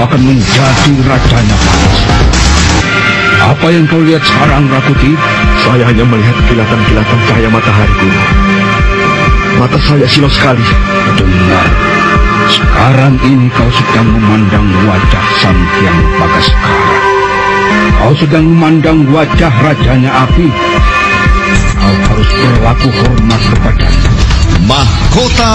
akan menjadi rajanya panas. Apa yang kau lihat sekarang, Rakuti? Saya hanya melihat kilatan-kilatan cahaya matahari guru. Mata saya silau sekali. Dengar, sekarang ini kau sedang memandang wajah Sang Hyang Bagaskara. Kau sedang memandang wajah rajanya api. Kau harus berlaku hormat kepadanya. Mahkota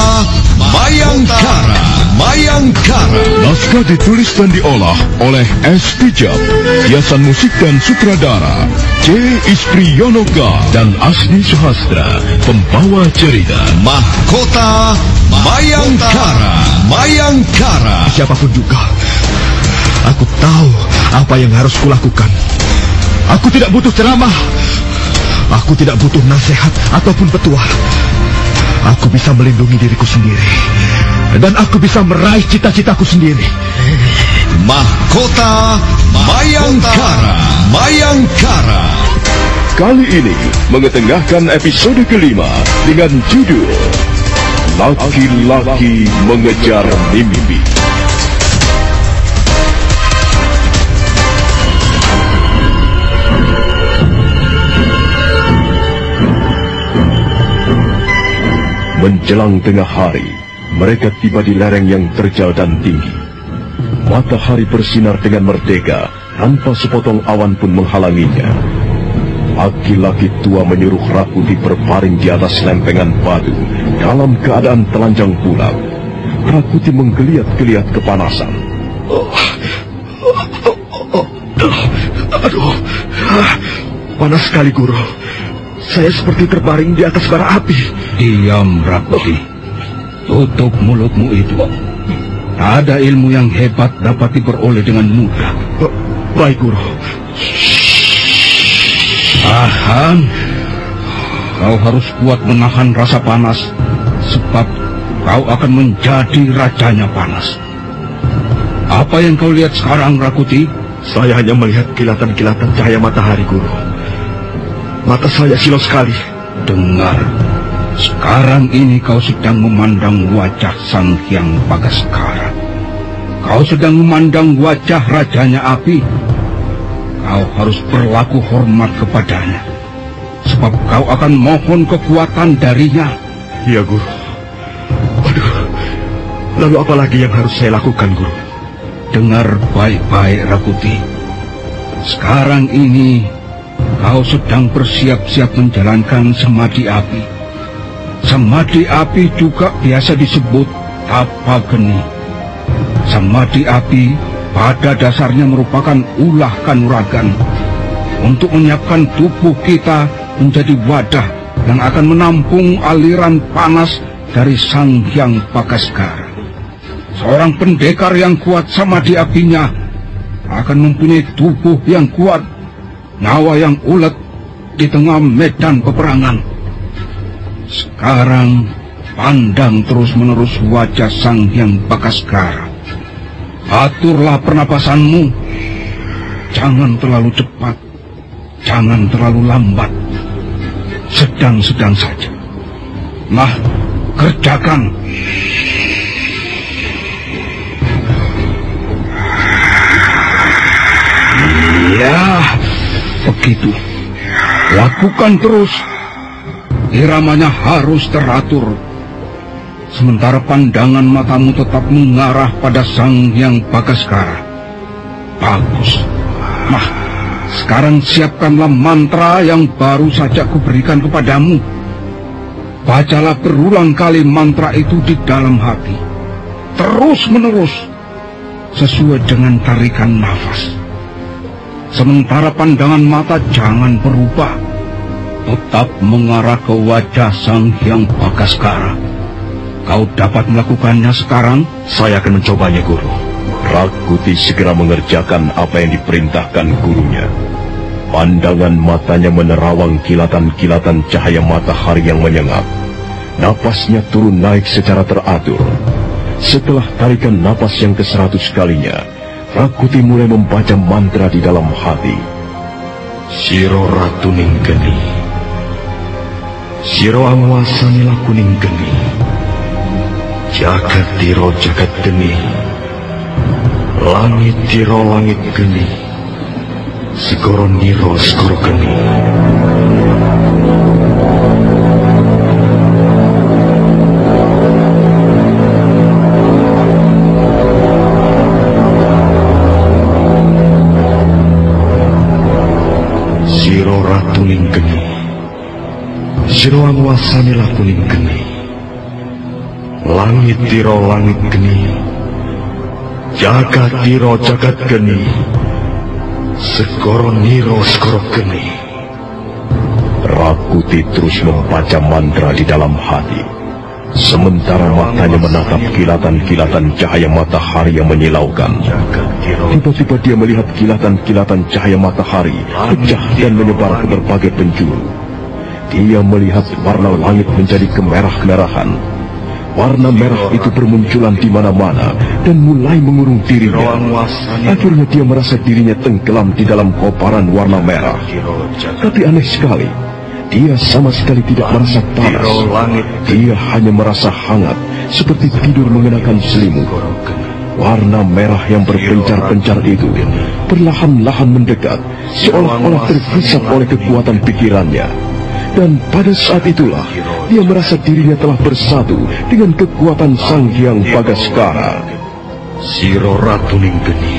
Mayangkara Mayangkara Naskah ditulis dan diolah oleh S. Tijab, hiasan musik dan sutradara C. Ispriyonoka dan Asni Suhastra, pembawa cerita. Mahkota Mayangkara Mayangkara Siapa pun juga, aku tahu apa yang harus kulakukan. Aku tidak butuh ceramah. Aku tidak butuh nasihat ataupun petua. Aku bisa melindungi diriku sendiri. Dan aku bisa meraih cita-citaku sendiri. Mahkota Mayangkara Mayangkara Kali ini mengetengahkan episode kelima dengan judul Laki-laki mengejar mimpi. Menjelang tengah hari, mereka tiba di lereng yang terjal dan tinggi. Matahari bersinar dengan merdeka, tanpa sepotong awan pun menghalanginya. Laki-laki tua menyuruh Rakuti berbaring di atas lempengan batu dalam keadaan telanjang bulat. Rakuti menggeliat-geliat kepanasan. Aduh, ah, panas sekali guru. Saya seperti terbaring di atas bara api. Diam, Rakuti. Tutup mulutmu itu. Ada ilmu yang hebat dapat diperoleh dengan mudah. Baik guru. Tahan. Kau harus kuat menahan rasa panas, sebab kau akan menjadi rajanya panas. Apa yang kau lihat sekarang, Rakuti? Saya hanya melihat kilatan-kilatan cahaya matahari guru. Mata saya silau sekali. Dengar, sekarang ini kau sedang memandang wajah Sang Hyang Bagaskara. Kau sedang memandang wajah rajanya api. Kau harus berlaku hormat kepadanya. Sebab kau akan mohon kekuatan darinya. Iya guru. Waduh, lalu apa lagi yang harus saya lakukan guru? Dengar baik-baik Rakuti. Sekarang ini kau sedang bersiap-siap menjalankan semadi api. Semadi api juga biasa disebut tapa geni. Semadi api pada dasarnya merupakan ulah kanuragan untuk menyiapkan tubuh kita menjadi wadah yang akan menampung aliran panas dari Sang Hyang Bagaskara. Seorang pendekar yang kuat sama di apinya akan mempunyai tubuh yang kuat, nyawa yang ulet di tengah medan peperangan. Sekarang pandang terus-menerus wajah Sang Hyang Bagaskara. Aturlah pernapasanmu. Jangan terlalu cepat, jangan terlalu lambat. Sedang-sedang saja. Nah, kerjakan. Ya, begitu. Lakukan terus. Iramanya harus teratur. Sementara pandangan matamu tetap mengarah pada Sang Yang Bagaskara. Bagus. Nah, sekarang siapkanlah mantra yang baru saja kuberikan kepadamu. Bacalah berulang kali mantra itu di dalam hati. Terus menerus. Sesuai dengan tarikan nafas. Sementara pandangan mata jangan berubah. Tetap mengarah ke wajah Sang Hyang Bagaskara. Kau dapat melakukannya sekarang? Saya akan mencobanya, Guru. Rakuti segera mengerjakan apa yang diperintahkan gurunya. Pandangan matanya menerawang kilatan-kilatan cahaya matahari yang menyengat. Napasnya turun naik secara teratur. setelah tarikan napas yang ke seratus kalinya, Rakuti mulai membaca mantra di dalam hati. Siro Ratu Ninggeni Siro Angwasani Kuning Geni Jagat Tiro Jagat Geni Langit Tiro Langit Geni Segoro Niro Segoro Geni Siro Angwasani Kuning Geni Langit Tiro Langit Geni Jagat Tiro Jagat Geni Segoro Niro Segoro Geni Rakuti terus membaca mantra di dalam hati. Sementara matanya menatap kilatan-kilatan cahaya matahari yang menyilaukan. Tiba-tiba dia melihat kilatan-kilatan cahaya matahari pecah dan menyebar ke berbagai penjuru. Dia melihat warna langit menjadi kemerah-merahan. Warna merah itu bermunculan di mana-mana dan mulai mengurung dirinya. Akhirnya dia merasa dirinya tenggelam di dalam kobaran warna merah. Tapi aneh sekali, dia sama sekali tidak merasa panas. Dia hanya merasa hangat, seperti tidur mengenakan selimut. Warna merah yang berpencar-pencar itu perlahan-lahan mendekat, seolah-olah terhisap oleh kekuatan pikirannya. Dan pada saat itulah, dia merasa dirinya telah bersatu dengan kekuatan Sang Hyang Bagaskara. Siro Ratu Ninggeni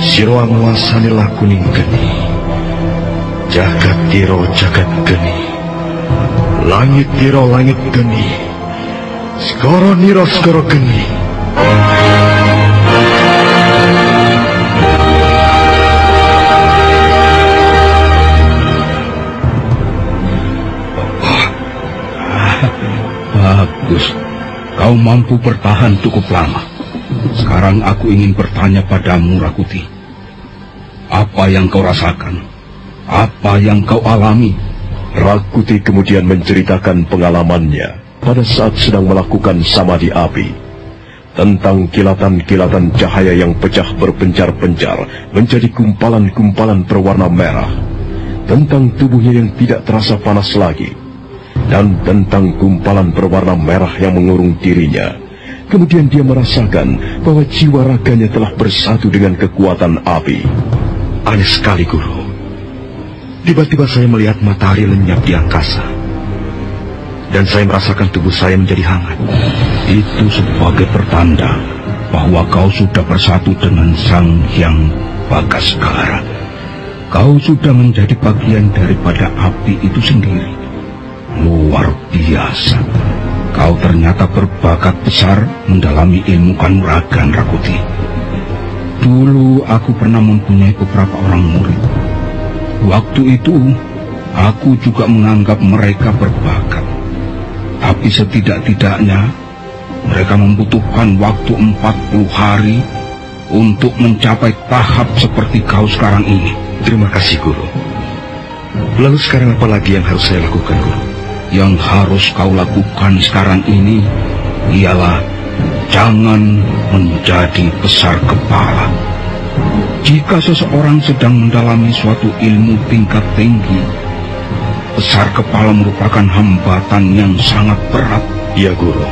Siro Angwasani Kuning Geni Jagat Tiro Jagat Geni. Langit Tiro Langit Geni. Skoro Niro Skoro Geni Bagus. Kau mampu bertahan cukup lama. Sekarang aku ingin bertanya padamu, Rakuti. Apa yang kau rasakan? Apa yang kau alami? Rakuti kemudian menceritakan pengalamannya pada saat sedang melakukan samadhi api. Tentang kilatan-kilatan cahaya yang pecah berpencar-pencar menjadi gumpalan-gumpalan berwarna merah. Tentang tubuhnya yang tidak terasa panas lagi. Dan tentang gumpalan berwarna merah yang mengurung dirinya. Kemudian dia merasakan bahwa jiwa raganya telah bersatu dengan kekuatan api. Aneh sekali guru Tiba-tiba saya melihat matahari lenyap di angkasa Dan saya merasakan tubuh saya menjadi hangat Itu sebagai pertanda bahwa kau sudah bersatu dengan Sang Hyang Bagaskara. Kau sudah menjadi bagian daripada api itu sendiri. Luar biasa. Kau ternyata berbakat besar mendalami ilmu kanuragan Rakuti. Dulu aku pernah mempunyai beberapa orang murid. Waktu itu aku juga menganggap mereka berbakat. Tapi setidak-tidaknya mereka membutuhkan waktu 40 hari untuk mencapai tahap seperti kau sekarang ini. Terima kasih guru Lalu sekarang apa lagi yang harus saya lakukan guru Yang harus kau lakukan sekarang ini ialah jangan menjadi besar kepala. Jika seseorang sedang mendalami suatu ilmu tingkat tinggi, besar kepala merupakan hambatan yang sangat berat. Iya guru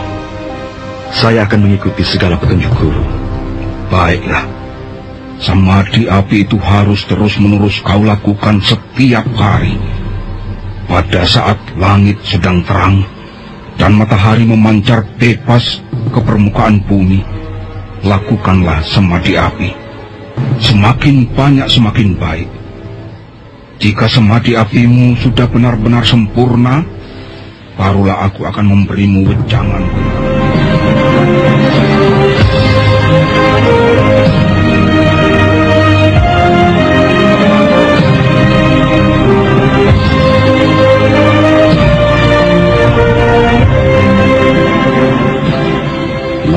Saya akan mengikuti segala petunjuk guru Baiklah, samadhi api itu harus terus-menerus kau lakukan setiap hari. Pada saat langit sedang terang dan matahari memancar bebas ke permukaan bumi, lakukanlah samadhi api. Semakin banyak semakin baik. Jika samadhi apimu sudah benar-benar sempurna, barulah aku akan memberimu wejangan.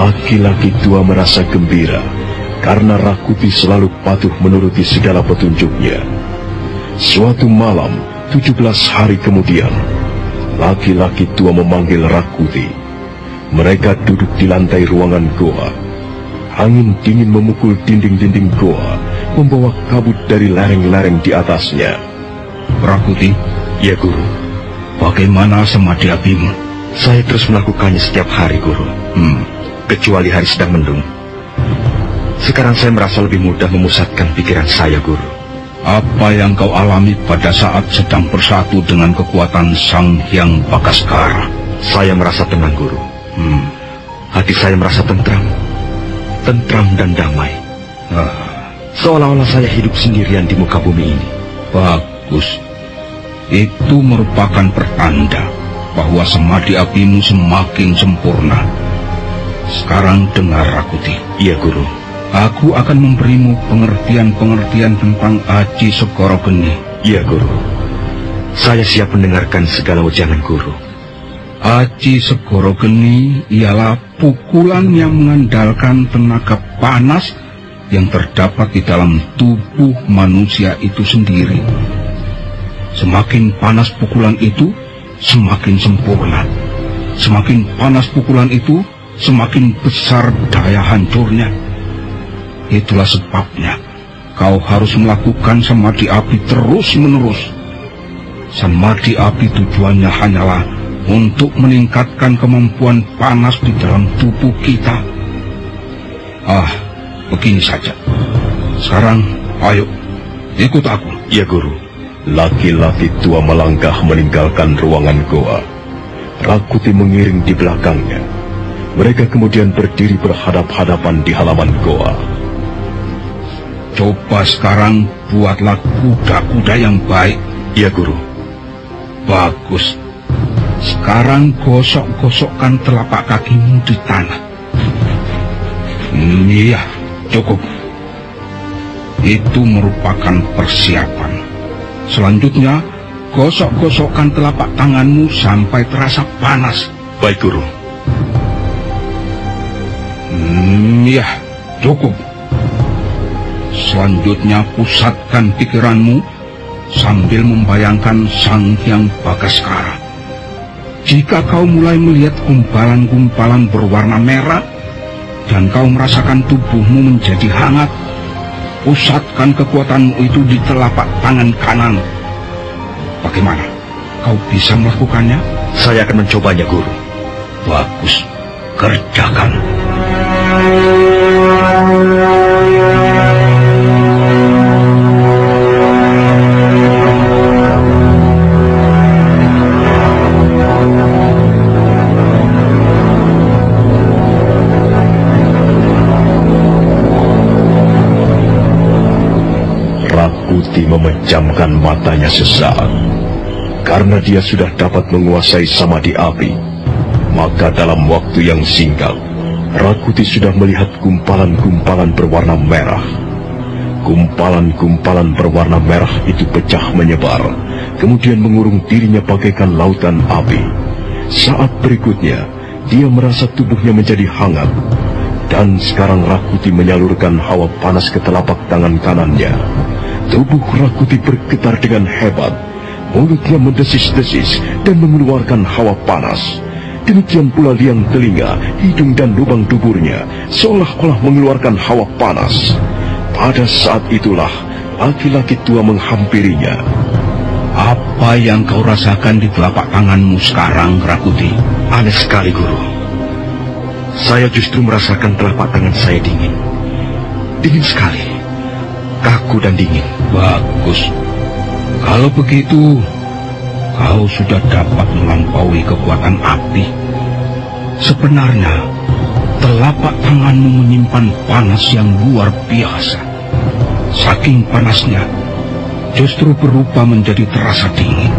Laki-laki tua merasa gembira karena Rakuti selalu patuh menuruti segala petunjuknya. Suatu malam, 17 hari kemudian, laki-laki tua memanggil Rakuti. Mereka duduk di lantai ruangan goa. Angin dingin memukul dinding-dinding goa, membawa kabut dari lereng-lereng di atasnya. Prakuti, Ya Guru, bagaimana semadi apimu? saya terus melakukannya setiap hari Guru, Hmm, kecuali hari sedang mendung. Sekarang saya merasa lebih mudah memusatkan pikiran saya Guru. apa yang kau alami pada saat sedang bersatu dengan kekuatan Sang Hyang Bagaskara? Saya merasa tenang Guru. Hmm, Hati saya merasa tentram. Tentram dan damai. ah, Seolah-olah saya hidup sendirian di muka bumi ini. bagus. Itu merupakan pertanda bahwa semadi apimu semakin sempurna. Sekarang dengar Rakuti. Iya Guru. Aku akan memberimu pengertian-pengertian tentang Aji Segoro Geni. Iya Guru. Saya siap mendengarkan segala ujangan Guru. Aji Segoro Geni ialah pukulan yang mengandalkan tenaga panas yang terdapat di dalam tubuh manusia itu sendiri. Semakin panas pukulan itu, semakin sempurna. Semakin panas pukulan itu, semakin besar daya hancurnya. Itulah sebabnya kau harus melakukan samadhi api terus-menerus. Samadhi api tujuannya hanyalah untuk meningkatkan kemampuan panas di dalam tubuh kita. Ah, begini saja. Sekarang, ayo, ikut aku. Iya Guru. Laki-laki tua melangkah meninggalkan ruangan goa. Rakuti mengiring di belakangnya. Mereka kemudian berdiri berhadap-hadapan di halaman goa. Coba sekarang buatlah kuda-kuda yang baik. Iya Guru. Bagus. Sekarang gosok-gosokkan telapak kakimu di tanah. Hmm, Iya, cukup. Itu merupakan persiapan. Selanjutnya, gosok-gosokkan telapak tanganmu sampai terasa panas. Baik Guru. Hmm, ya, cukup. Selanjutnya pusatkan pikiranmu sambil membayangkan Sang Hyang Bagaskara. Jika kau mulai melihat gumpalan-gumpalan berwarna merah dan kau merasakan tubuhmu menjadi hangat, pusatkan kekuatanmu itu di telapak tangan kanan. Bagaimana? Kau bisa melakukannya? Saya akan mencobanya Guru. Bagus. Kerjakan. Rakuti memejamkan matanya sesaat. Karena dia sudah dapat menguasai samadhi api, maka dalam waktu yang singkat, Rakuti sudah melihat gumpalan-gumpalan berwarna merah. Gumpalan-gumpalan berwarna merah itu pecah menyebar, kemudian mengurung dirinya bagaikan lautan api. Saat berikutnya, dia merasa tubuhnya menjadi hangat, dan sekarang Rakuti menyalurkan hawa panas ke telapak tangan kanannya. Tubuh Rakuti bergetar dengan hebat. Mulutnya mendesis-desis dan mengeluarkan hawa panas. Demikian pula liang telinga, hidung dan lubang duburnya seolah-olah mengeluarkan hawa panas. Pada saat itulah laki-laki tua menghampirinya. Apa yang kau rasakan di telapak tanganmu sekarang, Rakuti? Aneh sekali Guru. Saya justru merasakan telapak tangan saya dingin. Dingin sekali. Kaku dan dingin. Bagus. Kalau begitu, kau sudah dapat melampaui kekuatan api. Sebenarnya, telapak tanganmu menyimpan panas yang luar biasa. Saking panasnya, justru berubah menjadi terasa dingin.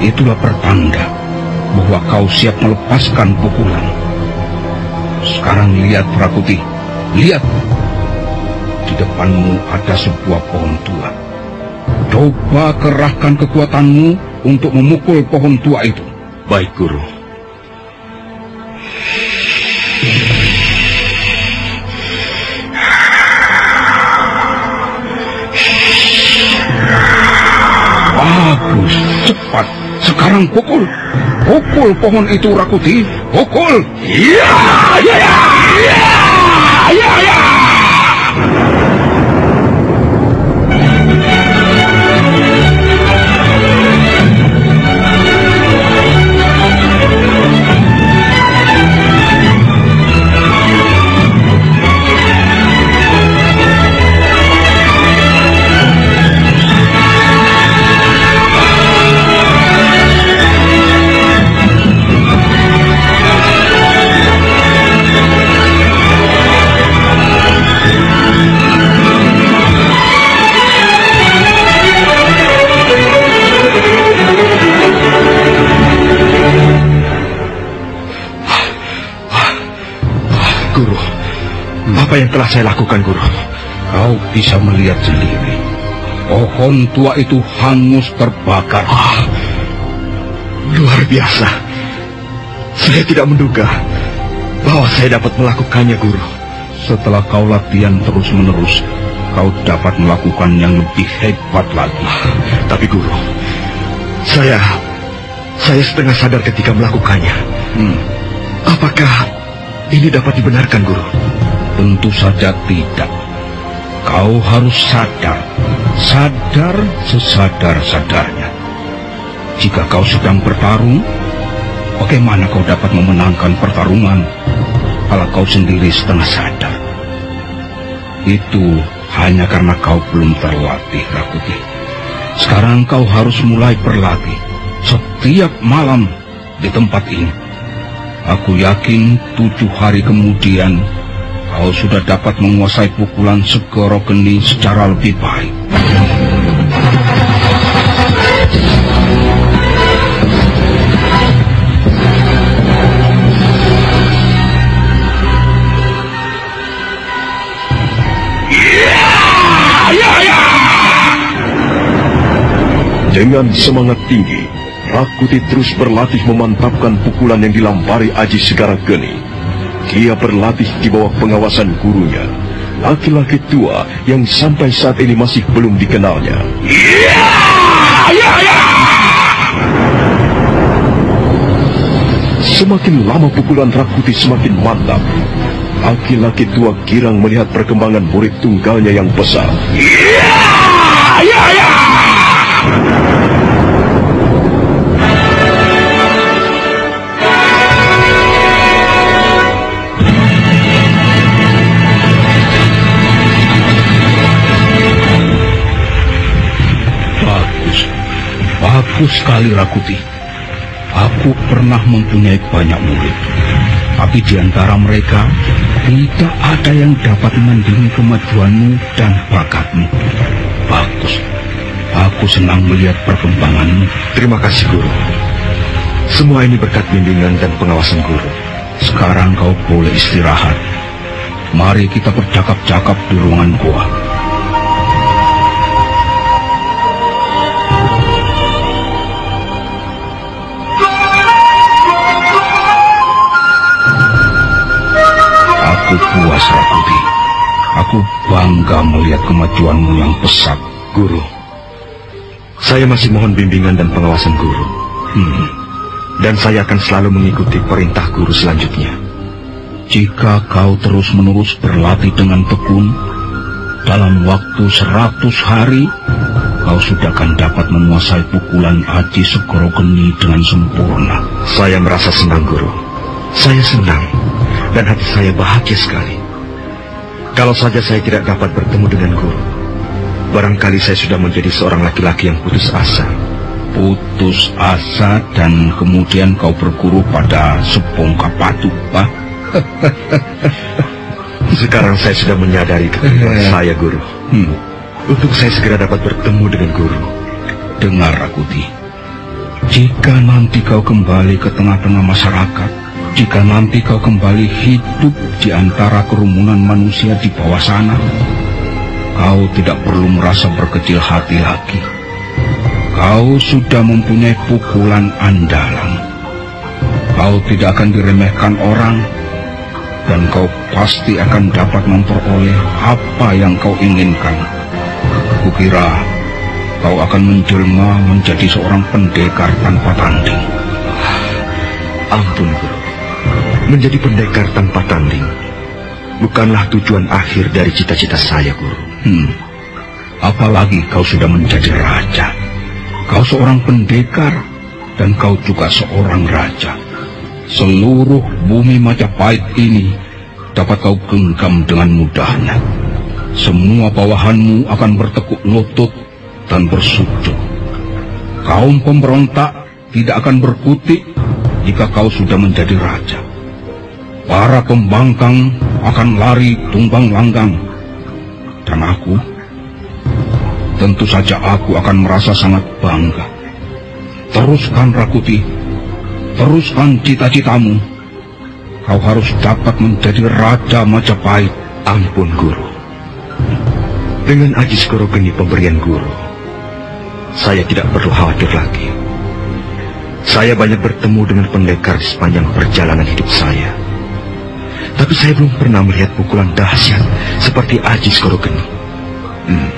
Itulah pertanda bahwa kau siap melepaskan pukulan. Sekarang lihat Prakuti, lihat. Di depanmu ada sebuah pohon tua. Coba kerahkan kekuatanmu untuk memukul pohon tua itu. Baik Guru. Bagus, cepat. Sekarang pukul. Pukul pohon itu, Rakuti. Pukul. Ya, ya, ya, ya, ya, telah saya lakukan, Guru? Kau bisa melihat sendiri. Pohon tua itu hangus terbakar. Ah, luar biasa. Saya tidak menduga bahwa saya dapat melakukannya, Guru. Setelah kau latihan terus-menerus, kau dapat melakukan yang lebih hebat lagi. Tapi, Guru, saya saya setengah sadar ketika melakukannya. Hmm, Apakah ini dapat dibenarkan, Guru? Tentu saja tidak. Kau harus sadar, sadar sesadar-sadarnya. Jika kau sedang bertarung, bagaimana kau dapat memenangkan pertarungan kalau kau sendiri setengah sadar? Itu hanya karena kau belum terlatih, Rakuti. Sekarang kau harus mulai berlatih setiap malam di tempat ini. Aku yakin tujuh hari kemudian kau sudah dapat menguasai pukulan segoro geni secara lebih baik. Dengan semangat tinggi, Rakuti terus berlatih memantapkan pukulan yang dilampari Aji Segara Geni. Dia berlatih di bawah pengawasan gurunya, laki-laki tua yang sampai saat ini masih belum dikenalnya. Semakin lama pukulan Rakuti semakin mantap. Laki-laki tua girang melihat perkembangan murid tunggalnya yang pesat. Bagus, bagus sekali Rakuti. Aku pernah mempunyai banyak murid, tapi di antara mereka tidak ada yang dapat menandingi kemajuanmu dan bakatmu. Bagus, aku senang melihat perkembanganmu. Terima kasih, Guru. Semua ini berkat bimbingan dan pengawasan Guru. Sekarang kau boleh istirahat. Mari kita bercakap-cakap di ruangan gua. Aku puas, Rakuti. Aku bangga melihat kemajuanmu yang pesat. Guru, saya masih mohon bimbingan dan pengawasan Guru. Hmm. Dan saya akan selalu mengikuti perintah Guru selanjutnya. Jika kau terus-menerus berlatih dengan tekun, dalam waktu seratus hari, kau sudah akan dapat menguasai pukulan Aji Segoro Geni dengan sempurna. Saya merasa senang, Guru. Saya senang, dan hati saya bahagia sekali. Kalau saja saya tidak dapat bertemu dengan Guru, barangkali saya sudah menjadi seorang laki-laki yang putus asa. Putus asa dan kemudian kau berguru pada sebongkah batu, Pak. Sekarang saya sudah menyadari Eh. saya, Guru. Hmm. Untuk saya segera dapat bertemu dengan Guru. Dengar, Rakuti. Jika nanti kau kembali ke tengah-tengah masyarakat, jika nanti kau kembali hidup di antara kerumunan manusia di bawah sana, kau tidak perlu merasa berkecil hati lagi. Kau sudah mempunyai pukulan andalan. Kau tidak akan diremehkan orang, dan kau pasti akan dapat memperoleh apa yang kau inginkan. Kukira kau akan menjelma menjadi seorang pendekar tanpa tanding. Ampun, Guru. Menjadi pendekar tanpa tanding bukanlah tujuan akhir dari cita-cita saya, Guru. Hmm. Apalagi kau sudah menjadi raja. Kau seorang pendekar dan kau juga seorang raja. Seluruh bumi Majapahit ini dapat kau genggam dengan mudahnya. Semua bawahanmu akan bertekuk lutut dan bersujud. Kaum pemberontak tidak akan berkutik jika kau sudah menjadi raja. Para pembangkang akan lari tumbang langgang. Dan aku, tentu saja aku akan merasa sangat bangga. Teruskan Rakuti, teruskan cita-citamu. Kau harus dapat menjadi Raja Majapahit. Ampun, Guru. Dengan Ajis Korogeni pemberian Guru, saya tidak perlu khawatir lagi. Saya banyak bertemu dengan pendekar di sepanjang perjalanan hidup saya. Tapi saya belum pernah melihat pukulan dahsyat seperti Ajis Korogeni. Hmm,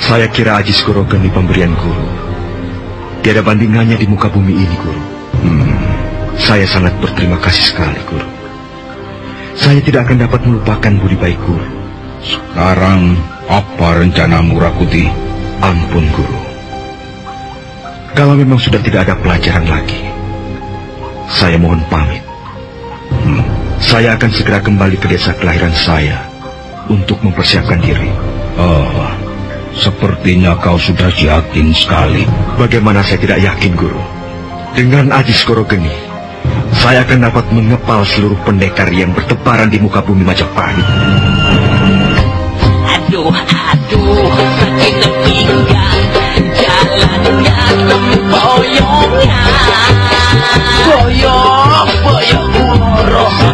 saya kira Ajis Korogeni pemberian Guru. Tiada bandingannya di muka bumi ini, Guru. Hmm, saya sangat berterima kasih sekali, Guru. Saya tidak akan dapat melupakan budi baik Guru. Sekarang apa rencanamu, Rakuti? Ampun, Guru. Kalau memang sudah tidak ada pelajaran lagi, saya mohon pamit. Hmm, saya akan segera kembali ke desa kelahiran saya untuk mempersiapkan diri. Oh, sepertinya kau sudah yakin sekali. Bagaimana saya tidak yakin, Guru? Dengan Ajis Korogeni, saya akan dapat mengepal seluruh pendekar yang bertebaran di muka bumi Majapahit. Aduh, aduh, sakit pinggang, jalannya. Boyong,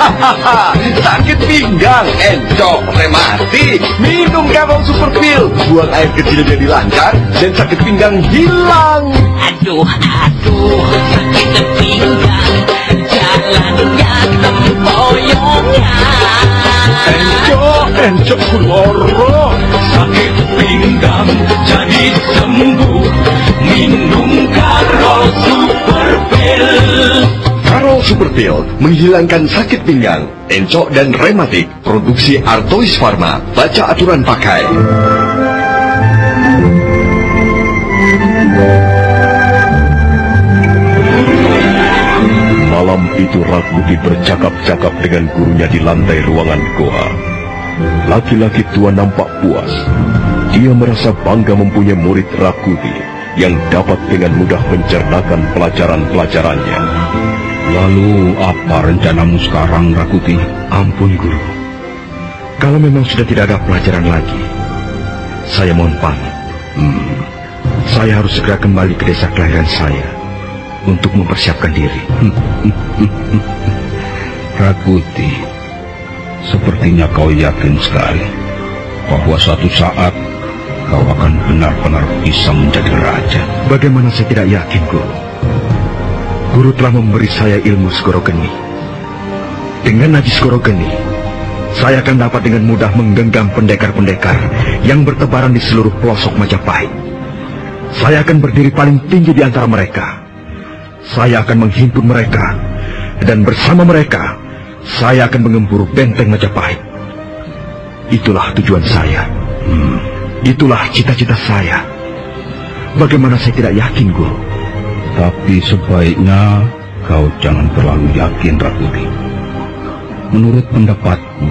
Sakit pinggang Encok rematik Minum gabang super pil Buang air kecil jadi lancar Dan sakit pinggang hilang. Aduh, aduh, sakit pinggang, jalannya sempoyongnya. Encok, encok kuloro sakit pinggang jadi sembuh. Minum karo super pil Karo Super Pill menghilangkan sakit pinggang, encok dan rematik. Produksi Artois Pharma. Baca aturan pakai. Malam itu Rakuti bercakap-cakap dengan gurunya di lantai ruangan goa. Laki-laki tua nampak puas. Dia merasa bangga mempunyai murid Rakuti yang dapat dengan mudah mencernakan pelajaran-pelajarannya. Lalu apa rencanamu sekarang, Rakuti? Ampun, Guru. Kalau memang sudah tidak ada pelajaran lagi, saya mohon pamit. Hmm, saya harus segera kembali ke desa kelahiran saya untuk mempersiapkan diri. Rakuti, sepertinya kau yakin sekali bahwa suatu saat kau akan benar-benar bisa menjadi raja. Bagaimana saya tidak yakin, Guru? Guru telah memberi saya ilmu Skorogeni. Dengan Najis Skorogeni, saya akan dapat dengan mudah menggenggam pendekar-pendekar yang bertebaran di seluruh pelosok Majapahit. Saya akan berdiri paling tinggi di antara mereka. Saya akan menghimpun mereka, dan bersama mereka, saya akan mengemburu benteng Majapahit. Itulah tujuan saya. Hmm, itulah cita-cita saya. Bagaimana saya tidak yakin, Guru? Tapi sebaiknya kau jangan terlalu yakin, Rakuti. Menurut pendapatku,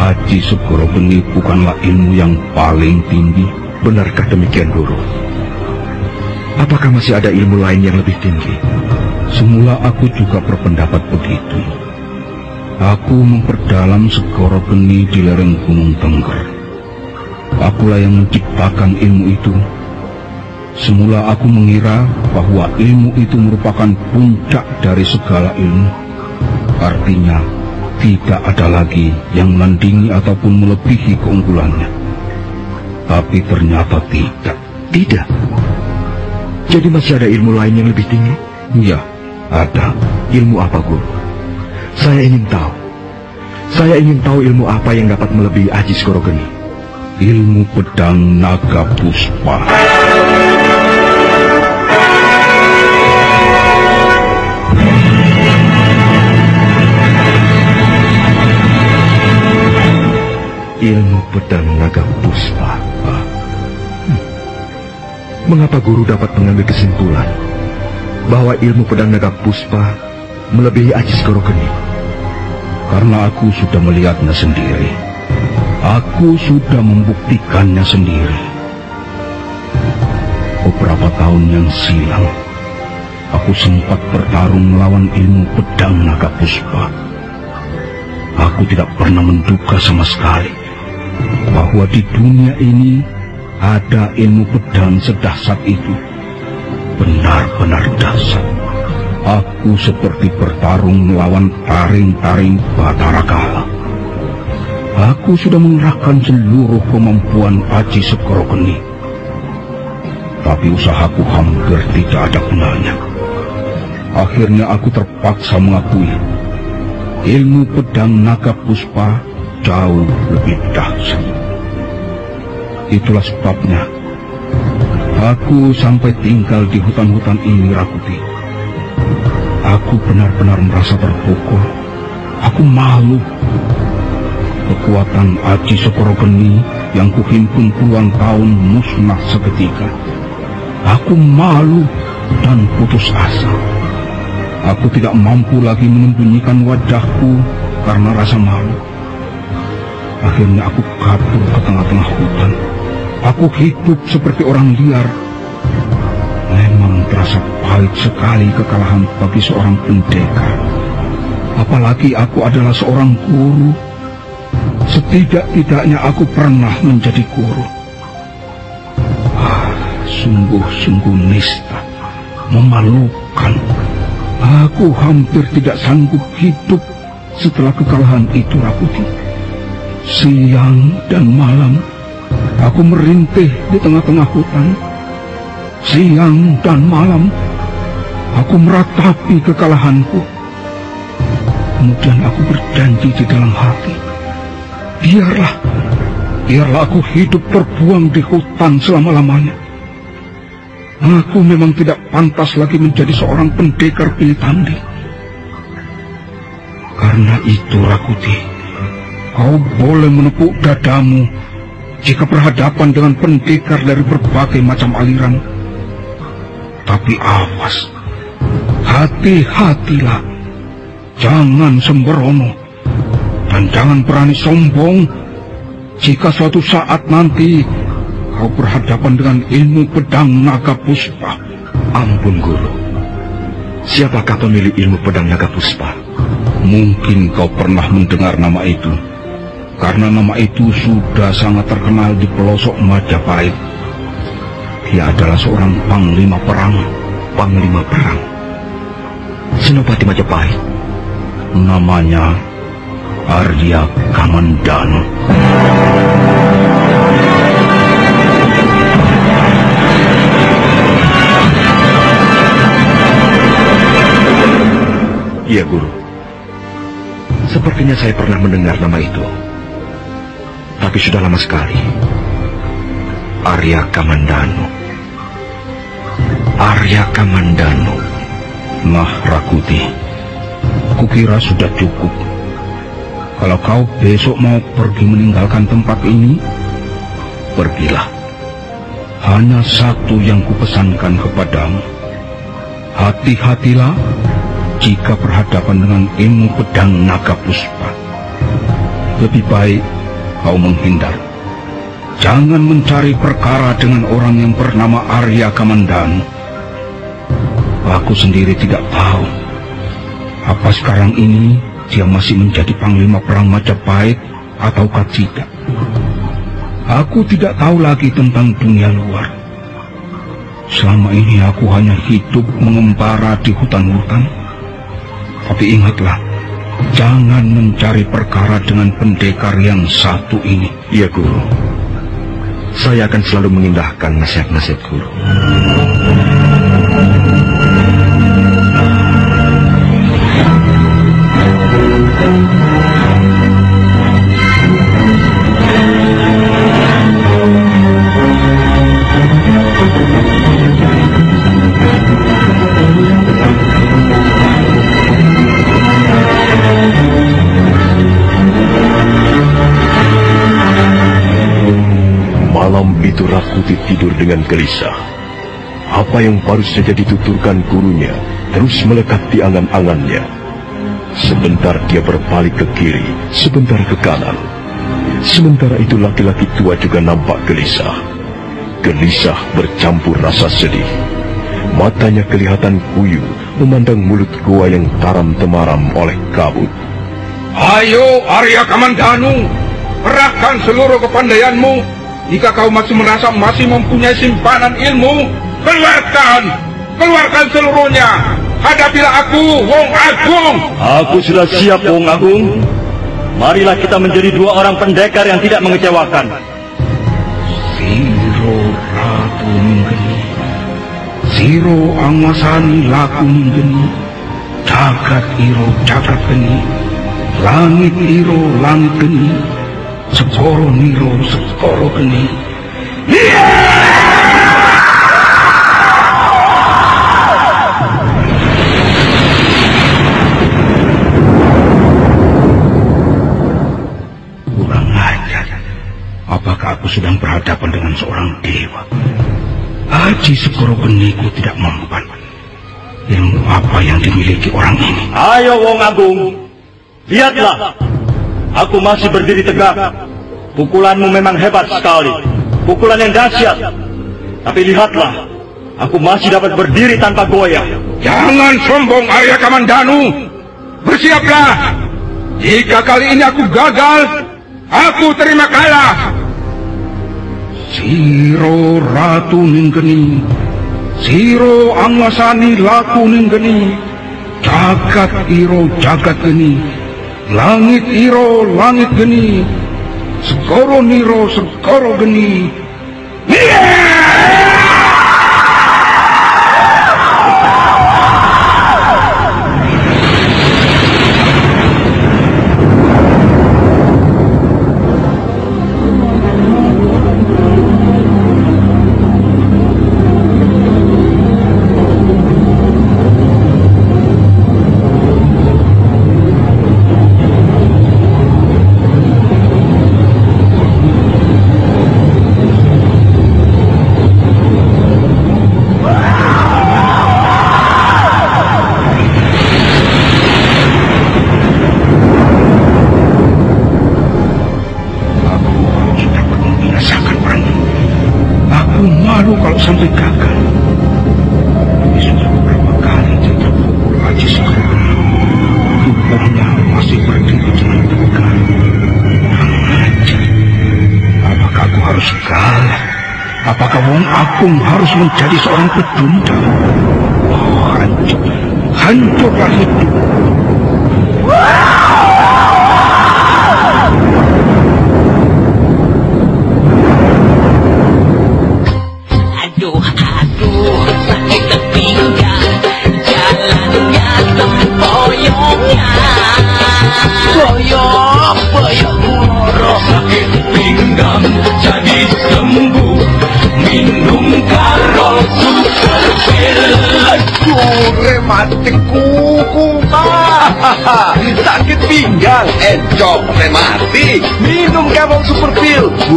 Haji Segoro Geni bukanlah ilmu yang paling tinggi. Benarkah demikian, Guru? Apakah masih ada ilmu lain yang lebih tinggi? Semula aku juga berpendapat begitu. Aku memperdalam Segoro Geni di lereng Gunung Tengger. Akulah yang menciptakan ilmu itu. Semula aku mengira bahwa ilmu itu merupakan puncak dari segala ilmu. Artinya, tidak ada lagi yang menandingi ataupun melebihi keunggulannya. Tapi ternyata tidak. Tidak. Jadi masih ada ilmu lain yang lebih tinggi? Ya, Ada. Ilmu apa, Guru? Saya ingin tahu. Saya ingin tahu ilmu apa yang dapat melebihi Aji Skorogeni. Ilmu pedang naga puspa. Pedang naga puspa. Hmm. Mengapa guru dapat mengambil kesimpulan bahwa ilmu pedang naga puspa melebihi Aji Skorogeni? Karena aku sudah melihatnya sendiri. Aku sudah membuktikannya sendiri. Beberapa tahun yang silam, aku sempat bertarung melawan ilmu pedang naga puspa. Aku tidak pernah menduga sama sekali bahwa di dunia ini ada ilmu pedang sedahsyat itu. Benar-benar dahsyat. Aku seperti bertarung melawan taring-taring Batara Kala. Aku sudah mengerahkan seluruh kemampuan Aji Sekorogeni. Tapi usahaku hampir tidak ada gunanya. Akhirnya aku terpaksa mengakui ilmu pedang naga puspa jauh lebih dahsyat. Itulah sebabnya aku sampai tinggal di hutan-hutan ini, Rakuti. Aku benar-benar merasa terpukul. Aku malu. Kekuatan Aji Sokorogeni yang kuhimpun puluhan tahun musnah seketika. Aku malu dan putus asa. Aku tidak mampu lagi menyembunyikan wajahku karena rasa malu. Akhirnya aku kabur ke tengah-tengah hutan. Aku hidup seperti orang liar. Memang terasa pahit sekali kekalahan bagi seorang pendekar. Apalagi aku adalah seorang guru. Setidak-tidaknya aku pernah menjadi guru. Ah, sungguh-sungguh nista, memalukan. Aku hampir tidak sanggup hidup setelah kekalahan itu, Rakuti. Siang dan malam, aku merintih di tengah-tengah hutan. Siang dan malam, aku meratapi kekalahanku. Kemudian aku berjanji di dalam hati, biarlah, biarlah aku hidup terbuang di hutan selama-lamanya. Aku memang tidak pantas lagi menjadi seorang pendekar pilih tanding. Karena itu, Rakuti, kau boleh menepuk dadamu jika berhadapan dengan pendekar dari berbagai macam aliran. Tapi awas, hati-hatilah, jangan sembrono, dan jangan berani sombong jika suatu saat nanti kau berhadapan dengan ilmu pedang naga puspa. Ampun, Guru. Siapakah pemilik ilmu pedang naga puspa? Mungkin kau pernah mendengar nama itu. Karena nama itu sudah sangat terkenal di pelosok Majapahit. Dia adalah seorang panglima perang. Panglima perang. Senopati Majapahit. Namanya Arya Kamandano. Iya, Guru. Sepertinya saya pernah mendengar nama itu. Tapi sudah lama sekali. Arya Kamandano. Arya Kamandano. Nah, Rakuti, kukira sudah cukup. Kalau kau besok mau pergi meninggalkan tempat ini, pergilah. Hanya satu yang kupesankan kepadamu. Hati-hatilah jika berhadapan dengan ilmu pedang naga puspa. Lebih baik kau menghindar. Jangan mencari perkara dengan orang yang bernama Arya Kamandanu. Aku sendiri tidak tahu apa sekarang ini dia masih menjadi panglima perang Majapahit ataukah tidak. Aku tidak tahu lagi tentang dunia luar. Selama ini aku hanya hidup mengembara di hutan-hutan. Tapi ingatlah, jangan mencari perkara dengan pendekar yang satu ini. Iya, Guru. Saya akan selalu mengindahkan nasihat-nasihat Guru. Dengan gelisah. Apa yang baru saja dituturkan gurunya terus melekat di angan-angannya. Sebentar dia berbalik ke kiri, sebentar ke kanan. Sementara itu laki-laki tua juga nampak gelisah. Gelisah bercampur rasa sedih. Matanya kelihatan kuyu memandang mulut gua yang taram temaram oleh kabut. Ayo Arya Kamandanu, kerahkan seluruh kepandaianmu. Jika kau masih merasa masih mempunyai simpanan ilmu, keluarkan, keluarkan seluruhnya. Hadapilah aku, Wong Agung. Aku sudah siap, Wong Agung. Marilah kita menjadi dua orang pendekar yang tidak mengecewakan. Siro Ratu Ninggeni, Siro Angwasani Laku Ninggeni, Jagat Iro Jagat Geni, Langit Iro Langit Geni, Segoro Niro Segoro Geni. Kurang ajar. Apakah aku sedang berhadapan dengan seorang dewa? Haji Segoro Geniku tidak mempan. Ilmu apa yang dimiliki orang ini? Ayo, Wong Agung. Lihatlah. Aku masih berdiri tegak. Pukulanmu memang hebat sekali. Pukulan yang dahsyat. Tapi lihatlah. Aku masih dapat berdiri tanpa goyah. Jangan sombong Arya Kamandanu. Bersiaplah. Jika kali ini aku gagal, aku terima kalah. Siro Ratu Ninggeni, Siro Angwasani Laku Ninggeni, Jagat Iro Jagat Geni, Langit Iro Langit Geni, Segoro Niro Segoro Geni. Aku harus menjadi seorang pecundang?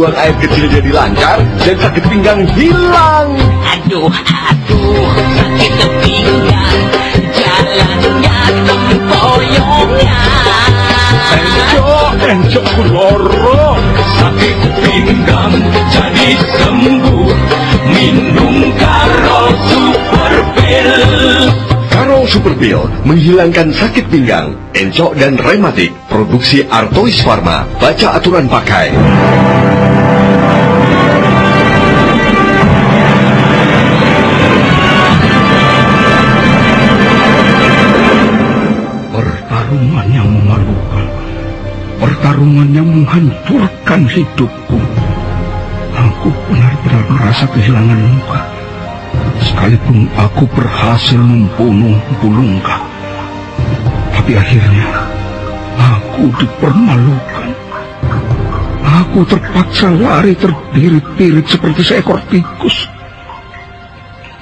Buang air kecil jadi lancar dan sakit pinggang hilang. Aduh, aduh, sakit pinggang Jalannya tempoyongnya Encok, encok kuloro. Sakit pinggang jadi sembuh Minum karo super pil Karo Super Pill menghilangkan sakit pinggang, encok dan rematik. Produksi Artois Pharma. Baca aturan pakai. Pertarungan yang menghancurkan hidupku. Aku benar-benar merasa kehilangan muka. Sekalipun aku berhasil membunuh Bulungka. Tapi akhirnya, aku dipermalukan. Aku terpaksa lari terbirit-birit seperti seekor tikus.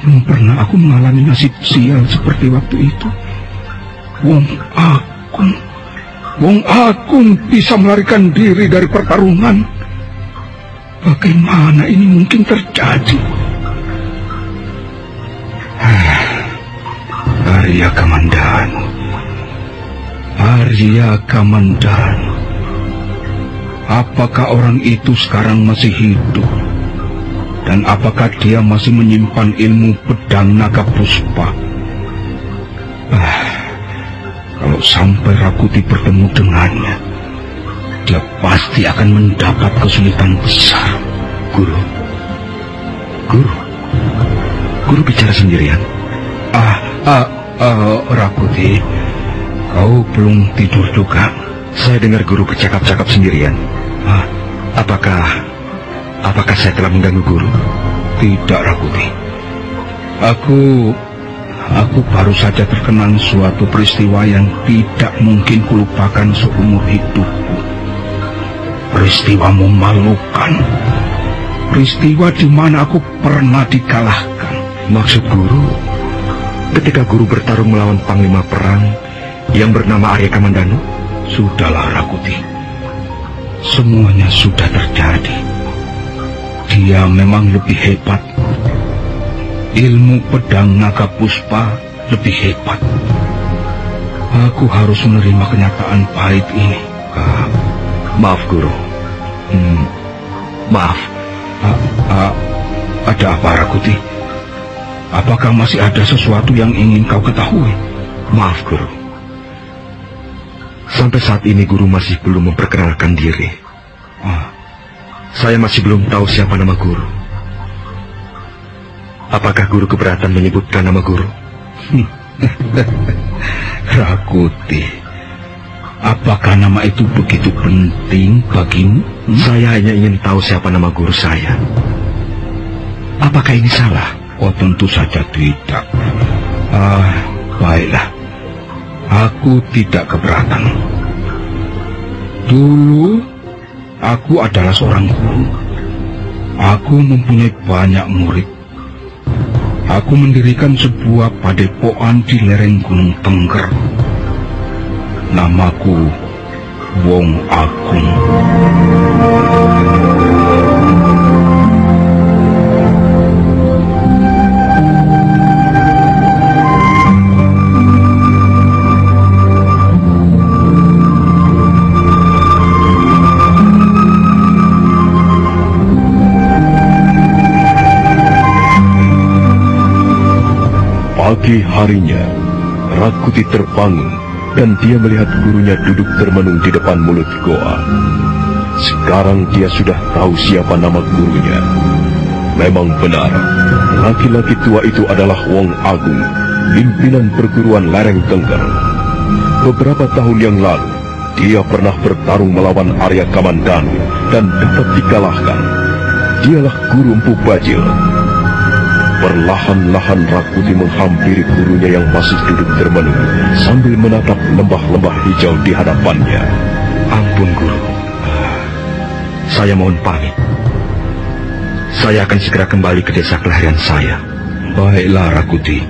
Belum pernah aku mengalami nasib sial seperti waktu itu. Wong Agung. Wong Agung bisa melarikan diri dari pertarungan. Bagaimana ini mungkin terjadi? Ah, Arya Kamandan. Arya Kamandan. Apakah orang itu sekarang masih hidup? Dan apakah dia masih menyimpan ilmu pedang naga puspa? Sampai Rakuti bertemu dengannya, dia pasti akan mendapat kesulitan besar. Guru. Guru. Guru bicara sendirian. Ah, ah, ah, Rakuti, kau belum tidur juga? Saya dengar guru bercakap-cakap sendirian. Ah, Apakah apakah saya telah mengganggu guru? tidak, Rakuti. Aku, aku baru saja terkenang suatu peristiwa yang tidak mungkin kulupakan seumur hidupku. Peristiwa memalukan. Peristiwa di mana aku pernah dikalahkan. Maksud guru, ketika guru bertarung melawan panglima perang yang bernama Arya Kamandanu? Sudahlah, Rakuti. Semuanya sudah terjadi. Dia memang lebih hebat. Ilmu pedang naga puspa lebih hebat. Aku harus menerima kenyataan pahit ini. Maaf guru. Hmm, maaf. ah, ah, ada apa, Rakuti? Apakah masih ada sesuatu yang ingin kau ketahui? Maaf guru. Sampai saat ini guru masih belum memperkenalkan diri. Ah, Saya masih belum tahu siapa nama guru. Apakah guru keberatan menyebutkan nama guru? Rakuti. Apakah nama itu begitu penting bagimu? Hmm? Saya hanya ingin tahu siapa nama guru saya. Apakah ini salah? Oh tentu saja tidak. Ah, baiklah. Aku tidak keberatan. Dulu aku adalah seorang guru. Aku mempunyai banyak murid. Aku mendirikan sebuah padepokan di lereng Gunung Tengger. Namaku Wong Agung. Pagi harinya, Rakuti terbangun dan dia melihat gurunya duduk termenung di depan mulut goa. Sekarang dia sudah tahu siapa nama gurunya. Memang benar, laki-laki tua itu adalah Wong Agung, pimpinan perguruan lereng Tengger. Beberapa tahun yang lalu, dia pernah bertarung melawan Arya Kamandanu dan dapat dikalahkan. Dialah guru Empu Bajil. Perlahan-lahan Rakuti menghampiri gurunya yang masih duduk termenung sambil menatap lembah-lembah hijau di hadapannya. Ampun guru. Saya mohon pamit. Saya akan segera kembali ke desa kelahiran saya. Baiklah Rakuti,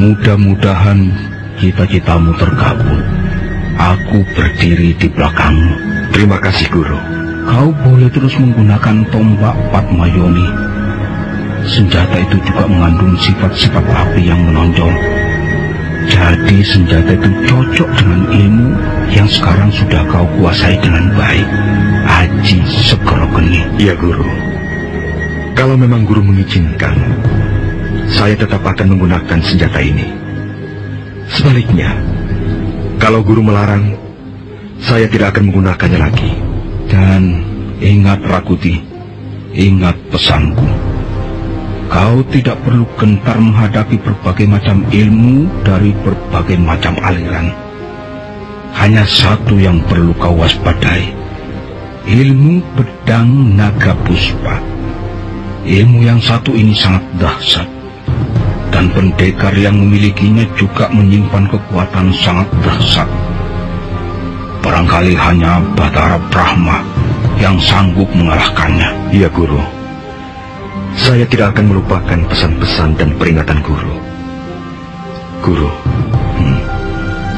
mudah-mudahan cita-citamu terkabul. Aku berdiri di belakangmu. Terima kasih guru. Kau boleh terus menggunakan tombak Patmayoni. Senjata itu juga mengandung sifat-sifat api yang menonjol. Jadi senjata itu cocok dengan ilmu yang sekarang sudah kau kuasai dengan baik. Aji Segoro Geni. Iya guru. Kalau memang guru mengizinkan, saya tetap akan menggunakan senjata ini. Sebaliknya, kalau guru melarang, saya tidak akan menggunakannya lagi. Dan ingat Rakuti, ingat pesanku. Kau tidak perlu gentar menghadapi berbagai macam ilmu dari berbagai macam aliran. Hanya satu yang perlu kau waspadai. Ilmu pedang naga puspa. Ilmu yang satu ini sangat dahsyat. Dan pendekar yang memilikinya juga menyimpan kekuatan sangat dahsyat. Barangkali hanya Batara Brahma yang sanggup mengalahkannya. Iya guru. Saya tidak akan melupakan pesan-pesan dan peringatan guru. Guru, hmm,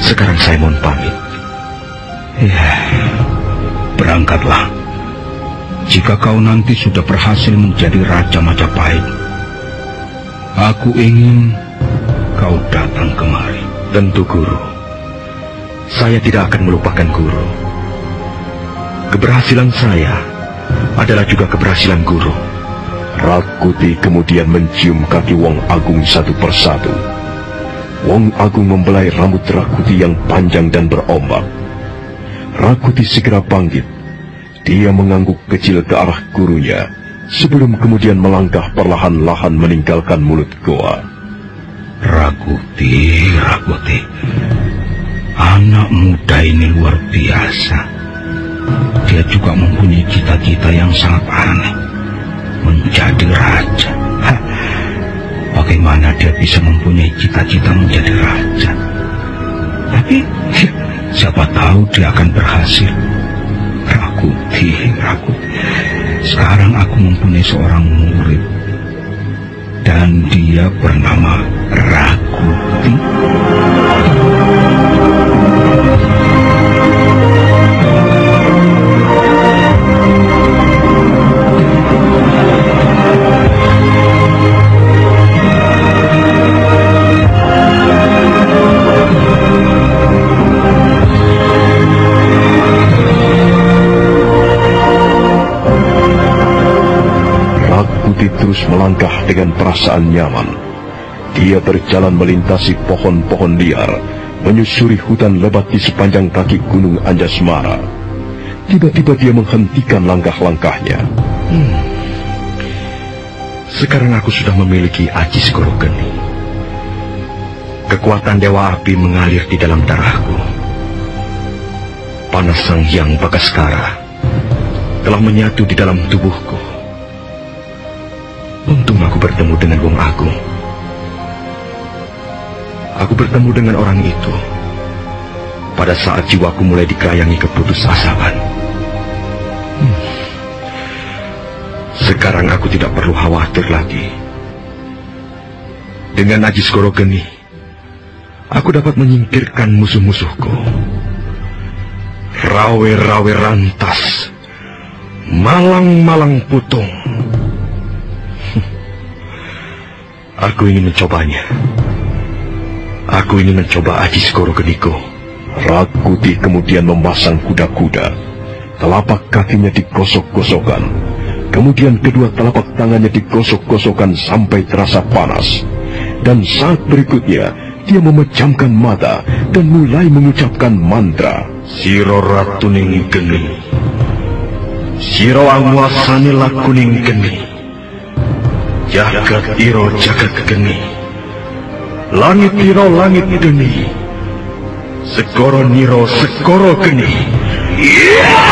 sekarang saya mohon pamit. Ya, berangkatlah. Jika kau nanti sudah berhasil menjadi Raja Majapahit, aku ingin kau datang kemari. Tentu guru. Saya tidak akan melupakan guru. Keberhasilan saya adalah juga keberhasilan guru. Rakuti kemudian mencium kaki Wong Agung satu persatu. Wong Agung membelai rambut Rakuti yang panjang dan berombak. Rakuti segera bangkit. Dia mengangguk kecil ke arah gurunya sebelum kemudian melangkah perlahan-lahan meninggalkan mulut goa. Rakuti, Rakuti. Anak muda ini luar biasa. Dia juga mempunyai cita-cita yang sangat aneh. Menjadi raja. Bagaimana dia bisa mempunyai cita-cita menjadi raja? Tapi siapa tahu dia akan berhasil. Rakuti, Rakuti. Sekarang aku mempunyai seorang murid. Dan dia bernama Rakuti. Terus melangkah dengan perasaan nyaman. Dia berjalan melintasi pohon-pohon liar, menyusuri hutan lebat di sepanjang kaki gunung Anjasmara. Tiba-tiba dia menghentikan langkah-langkahnya. Sekarang aku sudah memiliki Ajis Gorogeni. Kekuatan Dewa Api mengalir di dalam darahku. Panas Sang Hyang Bagaskara telah menyatu di dalam tubuhku. Bertemu dengan Wong Agung. Aku bertemu dengan orang itu pada saat jiwaku mulai dikerayangi keputusasaan. Hmm. Sekarang aku tidak perlu khawatir lagi. Dengan Najis Gorogeni, aku dapat menyingkirkan musuh-musuhku. Rawe-rawe rantas, malang-malang putung. Aku ingin mencobanya. Aku ingin mencoba Ajis Gorogeniku. Rakuti kemudian memasang kuda-kuda. Telapak kakinya digosok-gosokkan. Kemudian kedua telapak tangannya digosok-gosokkan sampai terasa panas. Dan saat berikutnya, dia memejamkan mata dan mulai mengucapkan mantra. Siro ratuning geni. Siro angwasani lakuning geni. Jagat iro jagat geni. Langit iro langit geni. Segoro niro segoro geni. Ya,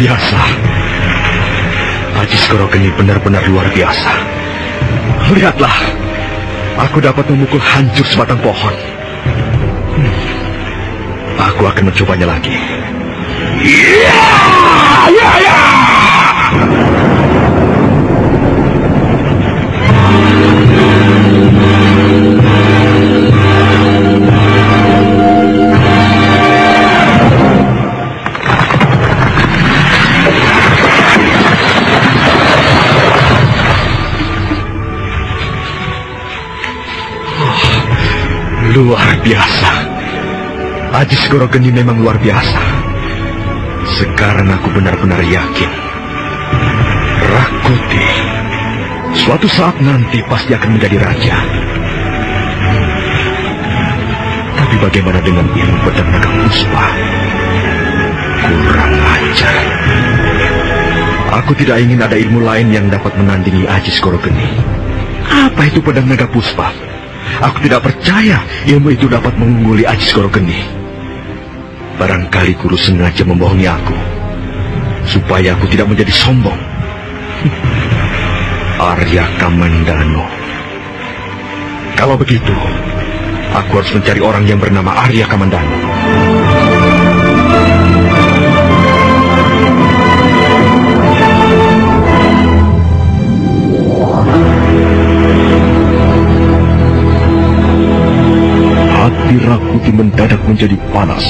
Biasa. Ajis Gorogeni benar-benar luar biasa. Lihatlah, aku dapat memukul hancur sebatang pohon. Hmm. Aku akan mencobanya lagi. Ya, biasa. Ajis Gorogeni memang luar biasa. Sekarang aku benar-benar yakin. Rakuti, suatu saat nanti pasti akan menjadi raja. Tapi bagaimana dengan ilmu pedang naga puspa? Kurang ajar. Aku tidak ingin ada ilmu lain yang dapat menandingi Ajis Gorogeni. Apa itu pedang naga puspa? Aku tidak percaya ilmu itu dapat mengungguli Aji Skoro Geni. Barangkali guru sengaja membohongi aku. Supaya aku tidak menjadi sombong. Arya Kamandano. Kalau begitu, aku harus mencari orang yang bernama Arya Kamandano. Hati Rakuti mendadak menjadi panas.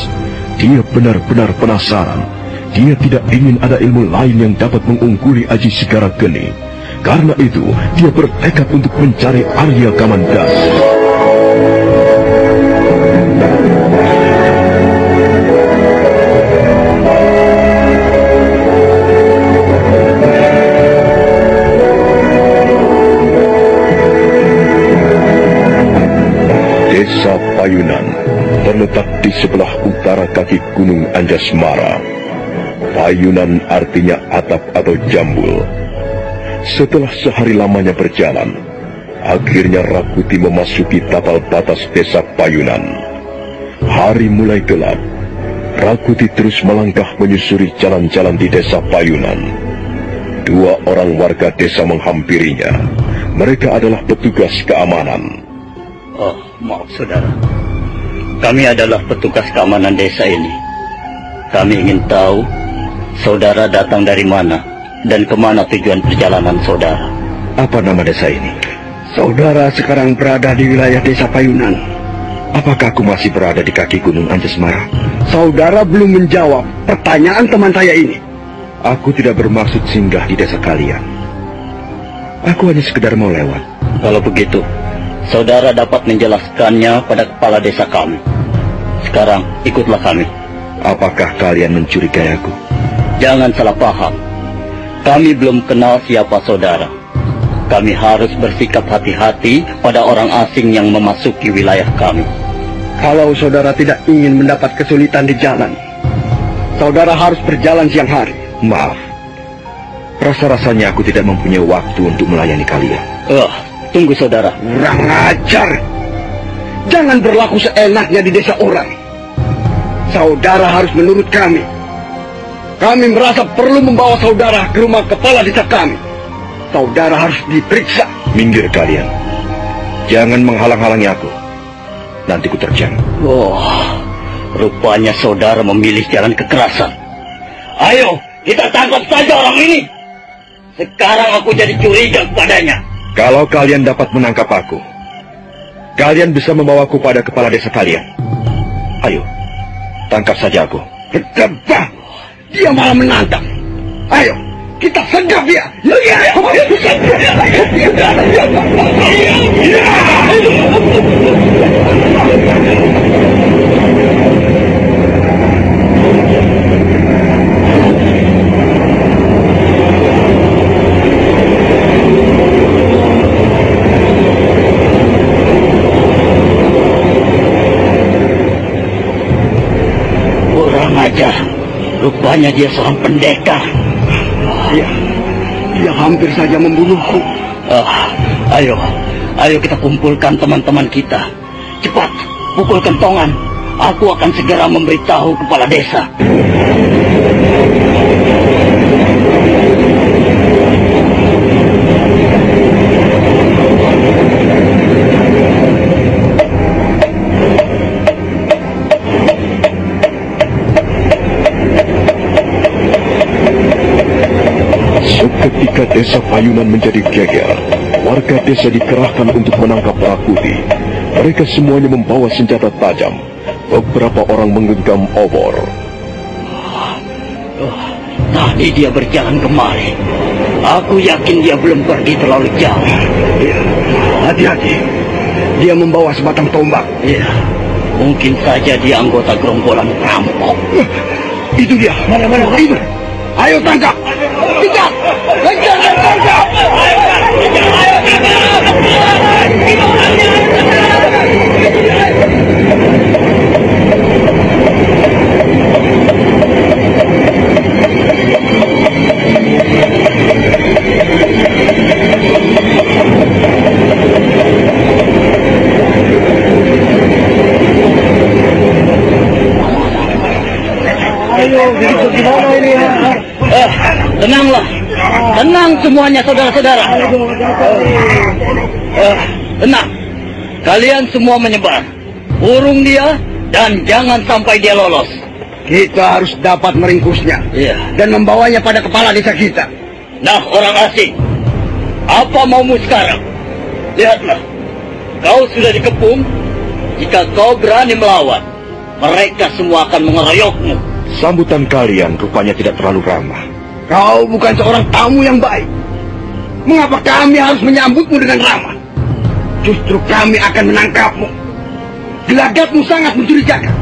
Dia benar-benar penasaran. Dia tidak ingin ada ilmu lain yang dapat mengungguli Aji Segara Geni. Karena itu, dia bertekad untuk mencari Arya Kamandas. Anjasmara. Payunan artinya atap atau jambul. Setelah sehari lamanya berjalan, akhirnya Rakuti memasuki tapal batas desa Payunan. Hari mulai gelap. Rakuti terus melangkah menyusuri jalan-jalan di desa Payunan. Dua orang warga desa menghampirinya. Mereka adalah petugas keamanan. Oh, maaf saudara. Kami adalah petugas keamanan desa ini. Kami ingin tahu saudara datang dari mana dan ke mana tujuan perjalanan saudara. Apa nama desa ini? Saudara sekarang berada di wilayah desa Payunan. Apakah aku masih berada di kaki Gunung Anjasmara? Saudara belum menjawab pertanyaan teman saya ini. Aku tidak bermaksud singgah di desa kalian. Aku hanya sekedar mau lewat. Kalau begitu, saudara dapat menjelaskannya pada kepala desa kami. Sekarang ikutlah kami. Apakah kalian mencurigai aku? Jangan salah paham. Kami belum kenal siapa saudara. Kami harus bersikap hati-hati pada orang asing yang memasuki wilayah kami. Kalau saudara tidak ingin mendapat kesulitan di jalan, saudara harus berjalan siang hari. Maaf. Rasa-rasanya aku tidak mempunyai waktu untuk melayani kalian. Eh, tunggu saudara. Kurang ajar. Jangan berlaku seenaknya di desa orang. Saudara harus menurut kami. Kami merasa perlu membawa saudara ke rumah kepala desa kami. Saudara harus diperiksa. Minggir kalian. Jangan menghalang-halangi aku. Nanti ku terjang. Oh, rupanya saudara memilih jalan kekerasan. Ayo, kita tangkap saja orang ini. Sekarang aku jadi curiga kepadanya. Kalau kalian dapat menangkap aku, kalian bisa membawaku pada kepala desa kalian. Ayo, tangkap saja aku. Ketebak. Dia malah menantang. Ayo, kita sedap dia. Ya, Rupanya dia seorang pendekar. Dia, dia hampir saja membunuhku. Ah, ayo, ayo kita kumpulkan teman-teman kita. Cepat, pukul kentongan. Aku akan segera memberitahu kepala desa. Seketika desa Payunan menjadi geger. Warga desa dikerahkan untuk menangkap Rakuti. Mereka semuanya membawa senjata tajam. Beberapa orang menggenggam obor. Oh, tadi dia berjalan kemari. Aku yakin dia belum pergi terlalu jauh. Ya, Hati-hati. Dia membawa sebatang tombak. Ya, mungkin saja dia anggota gerombolan perampok. Itu dia. Mana mana itu. Ayo tangkap. Kejar. Kejar dan tangkap. Tenanglah. Tenang semuanya saudara-saudara. Eh, tenang. Kalian semua menyebar. Urung dia dan jangan sampai dia lolos. Kita harus dapat meringkusnya Iya. dan membawanya pada kepala desa kita. Nah, orang asing. Apa maumu sekarang? Lihatlah. Kau sudah dikepung. Jika kau berani melawan, mereka semua akan mengeroyokmu. Sambutan kalian rupanya tidak terlalu ramah. Kau bukan seorang tamu yang baik. Mengapa kami harus menyambutmu dengan ramah? Justru kami akan menangkapmu. Gelagatmu sangat mencurigakan.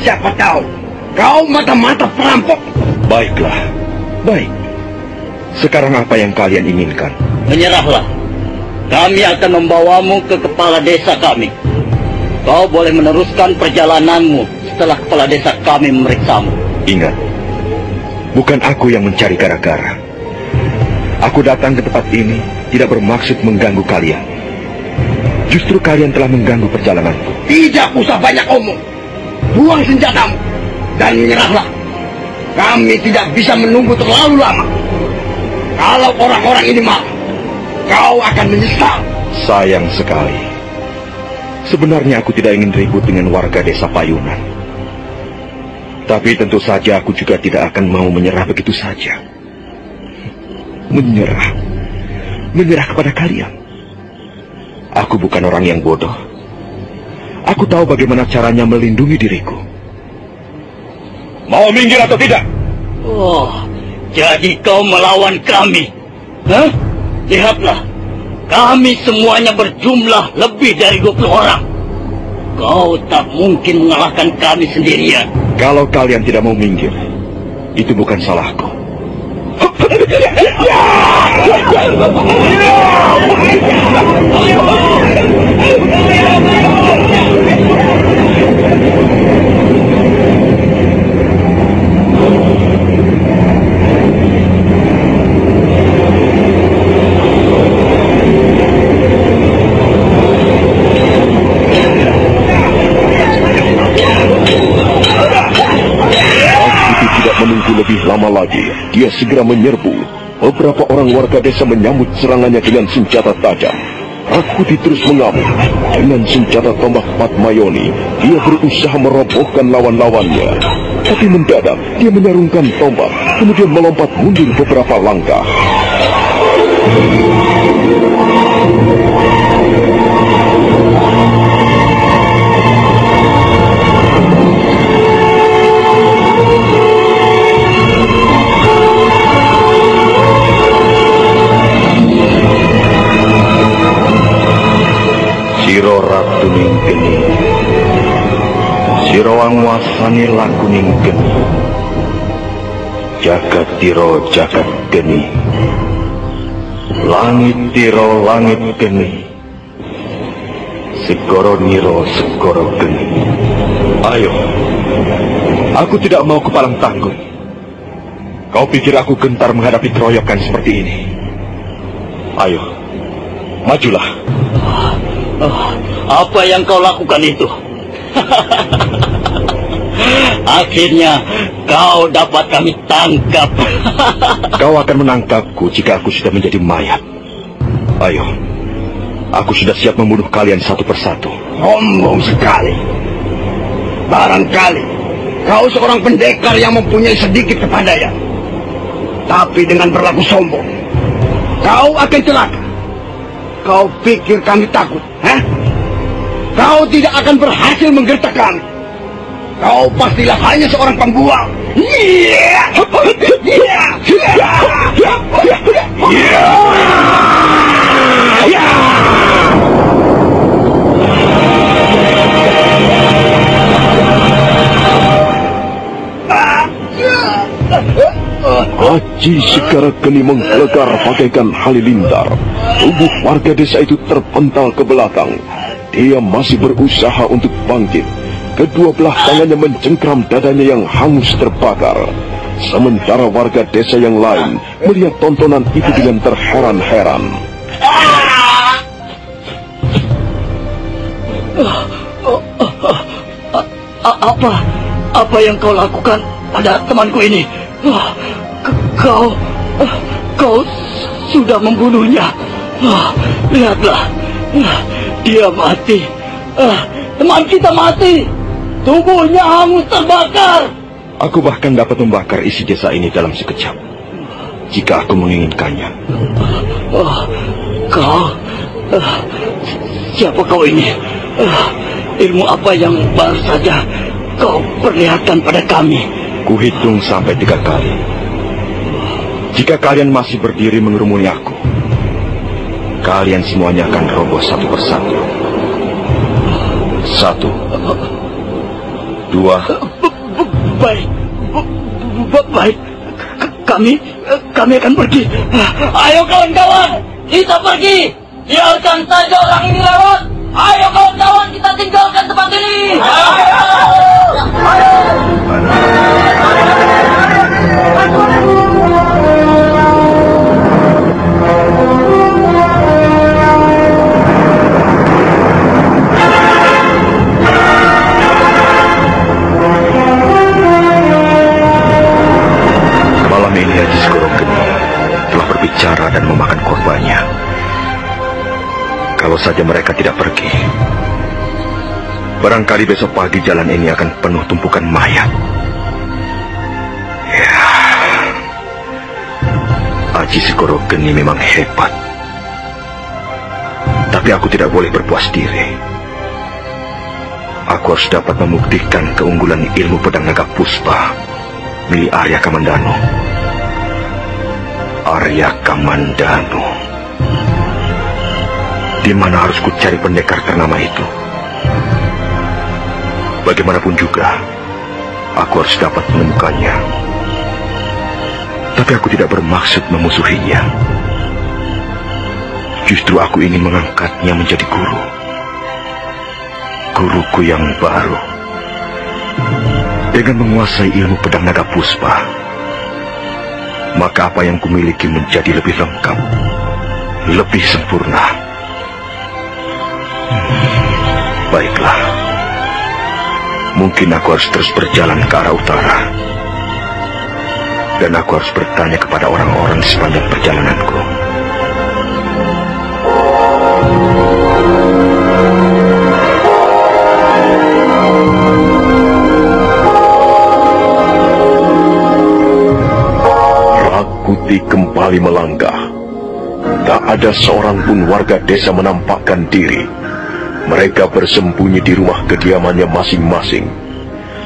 Siapa tahu, kau mata-mata perampok. Baiklah, baik. Sekarang apa yang kalian inginkan? Menyerahlah. Kami akan membawamu ke kepala desa kami. Kau boleh meneruskan perjalananmu setelah kepala desa kami memeriksamu. Ingat, bukan aku yang mencari gara-gara. Aku datang ke tempat ini tidak bermaksud mengganggu kalian. Justru kalian telah mengganggu perjalananku. Tidak usah banyak omong. Buang senjatamu dan menyerahlah. Kami tidak bisa menunggu terlalu lama. Kalau orang-orang ini marah, kau akan menyesal. Sayang sekali. Sebenarnya aku tidak ingin ribut dengan warga desa Payunan. Tapi tentu saja aku juga tidak akan mau menyerah begitu saja. Menyerah. Menyerah kepada kalian. Aku bukan orang yang bodoh. Aku tahu bagaimana caranya melindungi diriku. Mau minggir atau tidak? Oh, jadi kau melawan kami? Hah? Lihatlah, kami semuanya berjumlah lebih dari 20 orang. Kau tak mungkin mengalahkan kami sendirian. Kalau kalian tidak mau minggir, itu bukan salahku. Itu segera menyerbu. Beberapa orang warga desa menyambut serangannya dengan senjata tajam. Rakuti terus mengamuk. Dengan senjata tombak Patmayoni, dia berusaha merobohkan lawan-lawannya. Tapi mendadak, dia menyarungkan tombak, kemudian melompat mundur beberapa langkah. Siro angwasani laku ning geni Jagat tiro jagat geni. Langit tiro langit geni. Segoro niro segoro geni. Ayo Aku tidak mau kepalang tanggung. Kau pikir aku gentar menghadapi keroyokan seperti ini? Ayo Majulah. Oh, apa yang kau lakukan itu? Akhirnya kau dapat kami tangkap. Kau akan menangkapku jika aku sudah menjadi mayat. Ayo, aku sudah siap membunuh kalian satu persatu. Sombong sekali. Barangkali kau seorang pendekar yang mempunyai sedikit kepandaian. Tapi dengan berlaku sombong, kau akan celaka. Kau pikir kami takut, hah? Kau tidak akan berhasil menggertak kami. Kau pastilah hanya seorang pembuang. Iya! Iya! Iya! Haji Segara Geni menggelegar bagaikan halilintar. Tubuh warga desa itu terpental ke belakang. Dia masih berusaha untuk bangkit. Kedua belah tangannya mencengkram dadanya yang hangus terbakar. Sementara warga desa yang lain melihat tontonan itu dengan terheran-heran. Apa? Apa yang kau lakukan pada temanku ini? Kau, kau sudah membunuhnya. Ah, lihatlah, Ah, dia mati. Teman kita mati. Tubuhnya hangus terbakar. Aku bahkan dapat membakar isi desa ini dalam sekejap. Jika aku menginginkannya. Oh, kau, ah, siapa kau ini? Ah, ilmu apa yang baru saja kau perlihatkan pada kami? Kuhitung sampai tiga kali. Jika kalian masih berdiri mengerumuni aku, kalian semuanya akan roboh satu persatu. Satu, dua, Baik, ba- baik. K- Kami, kami akan pergi. Ayo kawan-kawan, kita pergi. Biarkan saja orang ini lewat. Ayo kawan-kawan, kita tinggalkan tempat ini. malam Kalau saja mereka tidak pergi, barangkali besok pagi jalan ini akan penuh tumpukan mayat. Ya, Haji Skorogen ini memang hebat. Tapi aku tidak boleh berpuas diri. Aku harus dapat membuktikan keunggulan ilmu pedang naga puspa milik Arya Kamandano. Arya Kamandano. Di mana harus ku cari pendekar ternama itu? Bagaimanapun juga, aku harus dapat menemukannya. Tapi aku tidak bermaksud memusuhinya. Justru aku ingin mengangkatnya menjadi guru. Guruku yang baru. Dengan menguasai ilmu pedang naga puspa, maka apa yang kumiliki menjadi lebih lengkap, lebih sempurna. Baiklah, mungkin aku harus terus berjalan ke arah utara, dan aku harus bertanya kepada orang-orang di sepanjang perjalananku. Rakuti kembali melangkah. Tak ada seorang pun warga desa menampakkan diri. Mereka bersembunyi di rumah kediamannya masing-masing.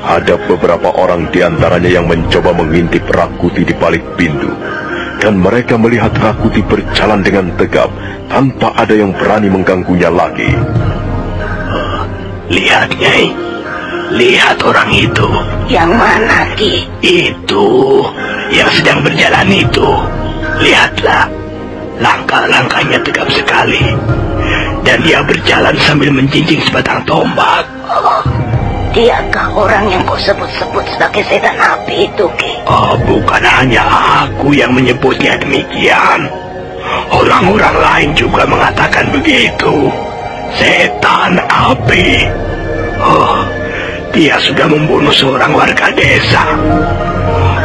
Ada beberapa orang di antaranya yang mencoba mengintip Rakuti di balik pintu. Dan mereka melihat Rakuti berjalan dengan tegap tanpa ada yang berani mengganggunya lagi. Lihat, Nyai. Lihat orang itu. Yang mana, Ki? Itu yang sedang berjalan itu. Lihatlah. Langkah-langkahnya tegap sekali. Dan dia berjalan sambil menjinjing sebatang tombak. Oh, diakah orang yang kau sebut-sebut sebagai setan api itu, Ki? Oh, bukan hanya aku yang menyebutnya demikian. Orang-orang lain juga mengatakan begitu. Setan api. Oh, dia sudah membunuh seorang warga desa.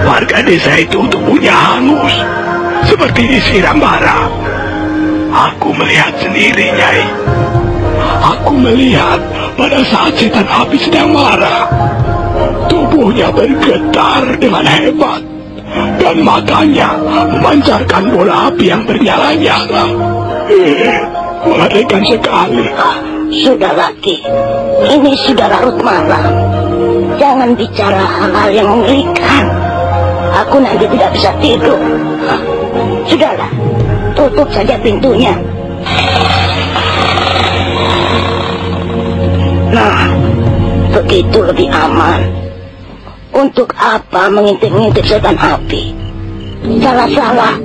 Warga desa itu tubuhnya hangus. Seperti disiram bara. Aku melihat sendiri, Nyai. Aku melihat pada saat setan api sedang marah. Tubuhnya bergetar dengan hebat. Dan matanya memancarkan bola api yang bernyala-nyala. Eh, mengerikan sekali. Sudah lagi, ini sudah larut malam. Jangan bicara hal-hal yang mengerikan. Aku nanti tidak bisa tidur. Sudahlah, tutup saja pintunya. Nah, begitu lebih aman. Untuk apa mengintip-ngintip setan api? Salah-salah.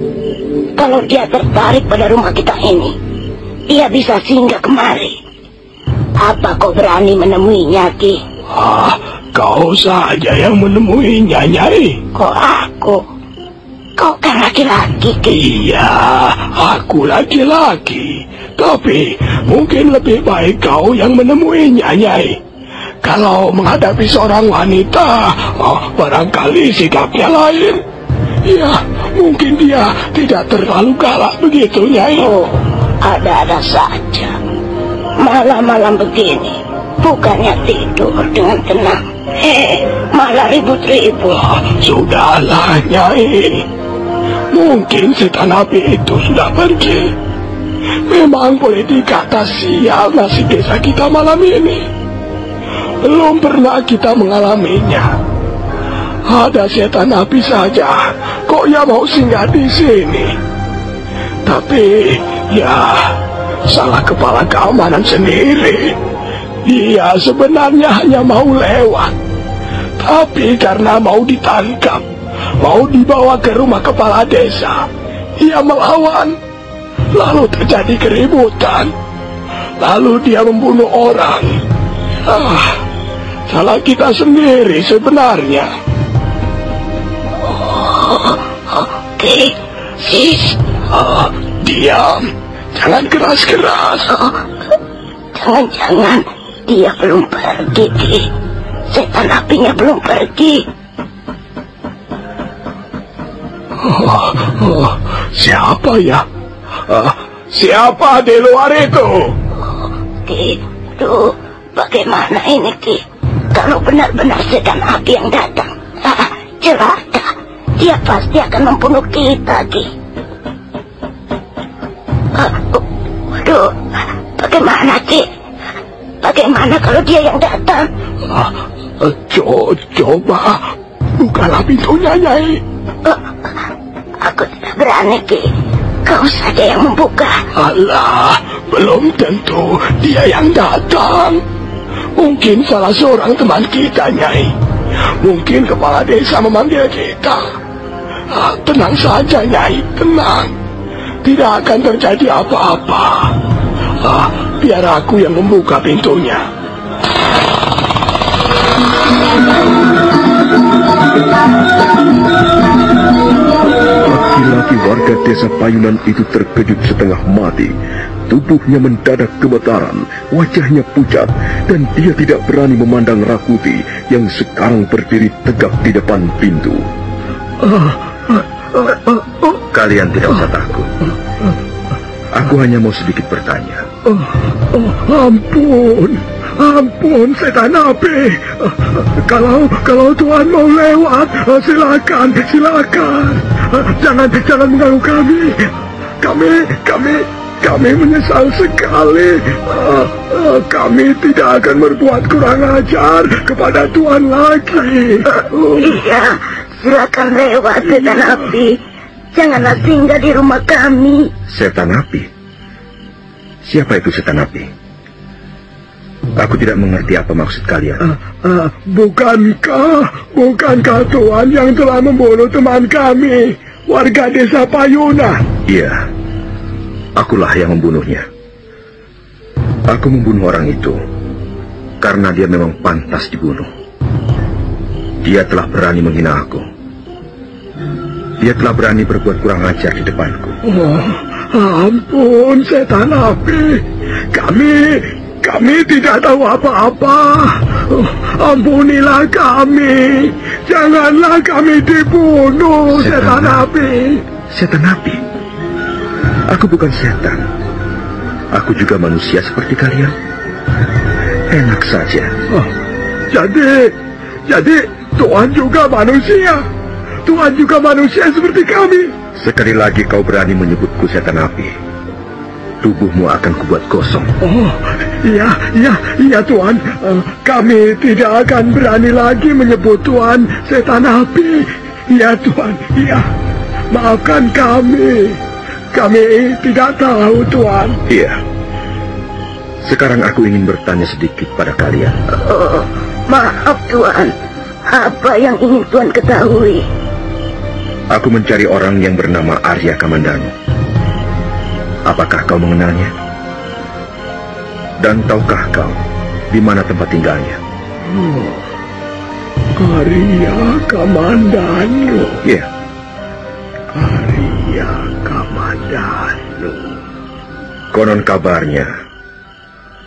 Kalau dia tertarik pada rumah kita ini, dia bisa singgah kemari. Apa kau berani menemuinya, Ki? Ah, kau saja yang menemuinya, Nyai. Kok aku? Kau kan laki-laki, Ki. Iya, aku laki-laki. Tapi mungkin lebih baik kau yang menemuinya, Nyai. Kalau menghadapi seorang wanita, oh, barangkali sikapnya lain. Ya, mungkin dia tidak terlalu galak begitu, Nyai. Oh, ada-ada saja. Malam-malam begini, bukannya tidur dengan tenang. Eh, malah ribut-ribut. Sudahlah, Nyai. Mungkin setan api itu sudah pergi. Memang boleh dikata sial nasib desa kita malam ini. Belum pernah kita mengalaminya. Ada setan api saja, kok ya mau singgah di sini. Tapi, ya, salah kepala keamanan sendiri. Dia sebenarnya hanya mau lewat. Tapi karena mau ditangkap, mau dibawa ke rumah kepala desa, ia melawan. Lalu terjadi keributan. Lalu dia membunuh orang. Ah, salah kita sendiri sebenarnya. Oke, sis. Diam. Jangan keras-keras. Jangan-jangan dia belum pergi, Ki. Setan apinya belum pergi. Oh, oh, siapa ya? Ah, siapa di luar itu? Ki, duh, bagaimana ini, Ki? Kalau benar-benar setan api yang datang, ah, celaka. Dia pasti akan membunuh kita, Ki. Bagaimana kalau dia yang datang? Ah, co coba bukalah pintunya, Nyai. Oh, aku tidak berani, Ki. Kau saja yang membuka. Alah, belum tentu dia yang datang. Mungkin salah seorang teman kita, Nyai. Mungkin kepala desa memanggil kita. Ah, tenang saja, Nyai, tenang. Tidak akan terjadi apa-apa. Ah, biar aku yang membuka pintunya. Laki-laki warga desa Payunan itu terkejut setengah mati. Tubuhnya mendadak gemetaran, wajahnya pucat, dan dia tidak berani memandang Rakuti yang sekarang berdiri tegak di depan pintu. Kalian tidak usah takut. Aku hanya mau sedikit bertanya. Oh, oh, ampun, ampun setan api. Kalau kalau Tuhan mau lewat, silakan, silakan. Jangan jangan mengganggu kami. Kami kami kami menyesal sekali. Kami tidak akan berbuat kurang ajar kepada Tuhan lagi. Iya, silakan lewat setan api. Janganlah singgah di rumah kami. Setan api? Siapa itu setan api? Aku tidak mengerti apa maksud kalian. Uh, uh, bukankah, bukankah Tuhan yang telah membunuh teman kami, warga desa Payuna? Iya, akulah yang membunuhnya. Aku membunuh orang itu karena dia memang pantas dibunuh. Dia telah berani menghina aku. Dia telah berani berbuat kurang ajar di depanku. Oh, ampun, setan api. Kami, kami tidak tahu apa-apa. Oh, ampunilah kami. Janganlah kami dibunuh, setan, setan api. Setan api? Aku bukan setan. Aku juga manusia seperti kalian. Enak saja. Oh, jadi, jadi Tuhan juga manusia. Tuhan juga manusia seperti kami. Sekali lagi kau berani menyebutku setan api. Tubuhmu akan kubuat kosong. Oh, iya, iya, iya Tuhan. Uh, kami tidak akan berani lagi menyebut Tuhan setan api. Iya Tuhan, iya. Maafkan kami. Kami tidak tahu Tuhan. Iya. Sekarang aku ingin bertanya sedikit pada kalian. Oh, maaf Tuhan. Apa yang ingin Tuhan ketahui? Aku mencari orang yang bernama Arya Kamandanu. Apakah kau mengenalnya? Dan tahukah kau di mana tempat tinggalnya? Oh, Arya Kamandanu. Ya. Yeah. Arya Kamandanu. Konon kabarnya,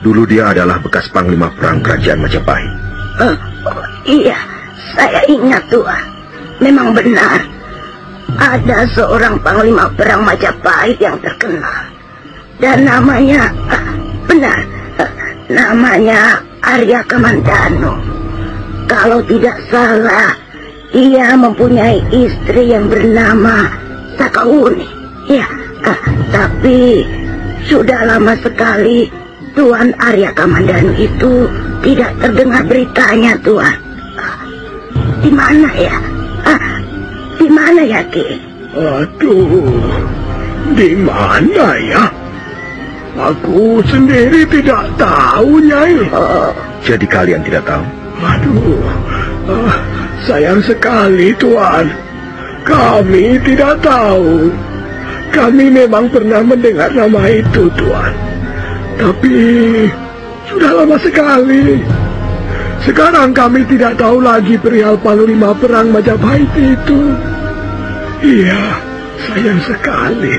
dulu dia adalah bekas panglima perang kerajaan Majapahit. Uh, oh, iya, saya ingat Tuhan. Memang benar. Ada seorang panglima perang Majapahit yang terkenal. Dan namanya, benar, namanya Arya Kamandano. Kalau tidak salah, ia mempunyai istri yang bernama Sakauni. Ya, tapi sudah lama sekali Tuan Arya Kamandano itu tidak terdengar beritanya, Tuan. Di mana ya? Ah, di mana ya, Ki? Aduh, di mana ya? Aku sendiri tidak tahu, Nyai. Jadi kalian tidak tahu? Aduh, ah, sayang sekali, Tuan. Kami tidak tahu. Kami memang pernah mendengar nama itu, Tuan. Tapi sudah lama sekali. Sekarang kami tidak tahu lagi perihal Panglima Perang Majapahit itu. Iya, sayang sekali.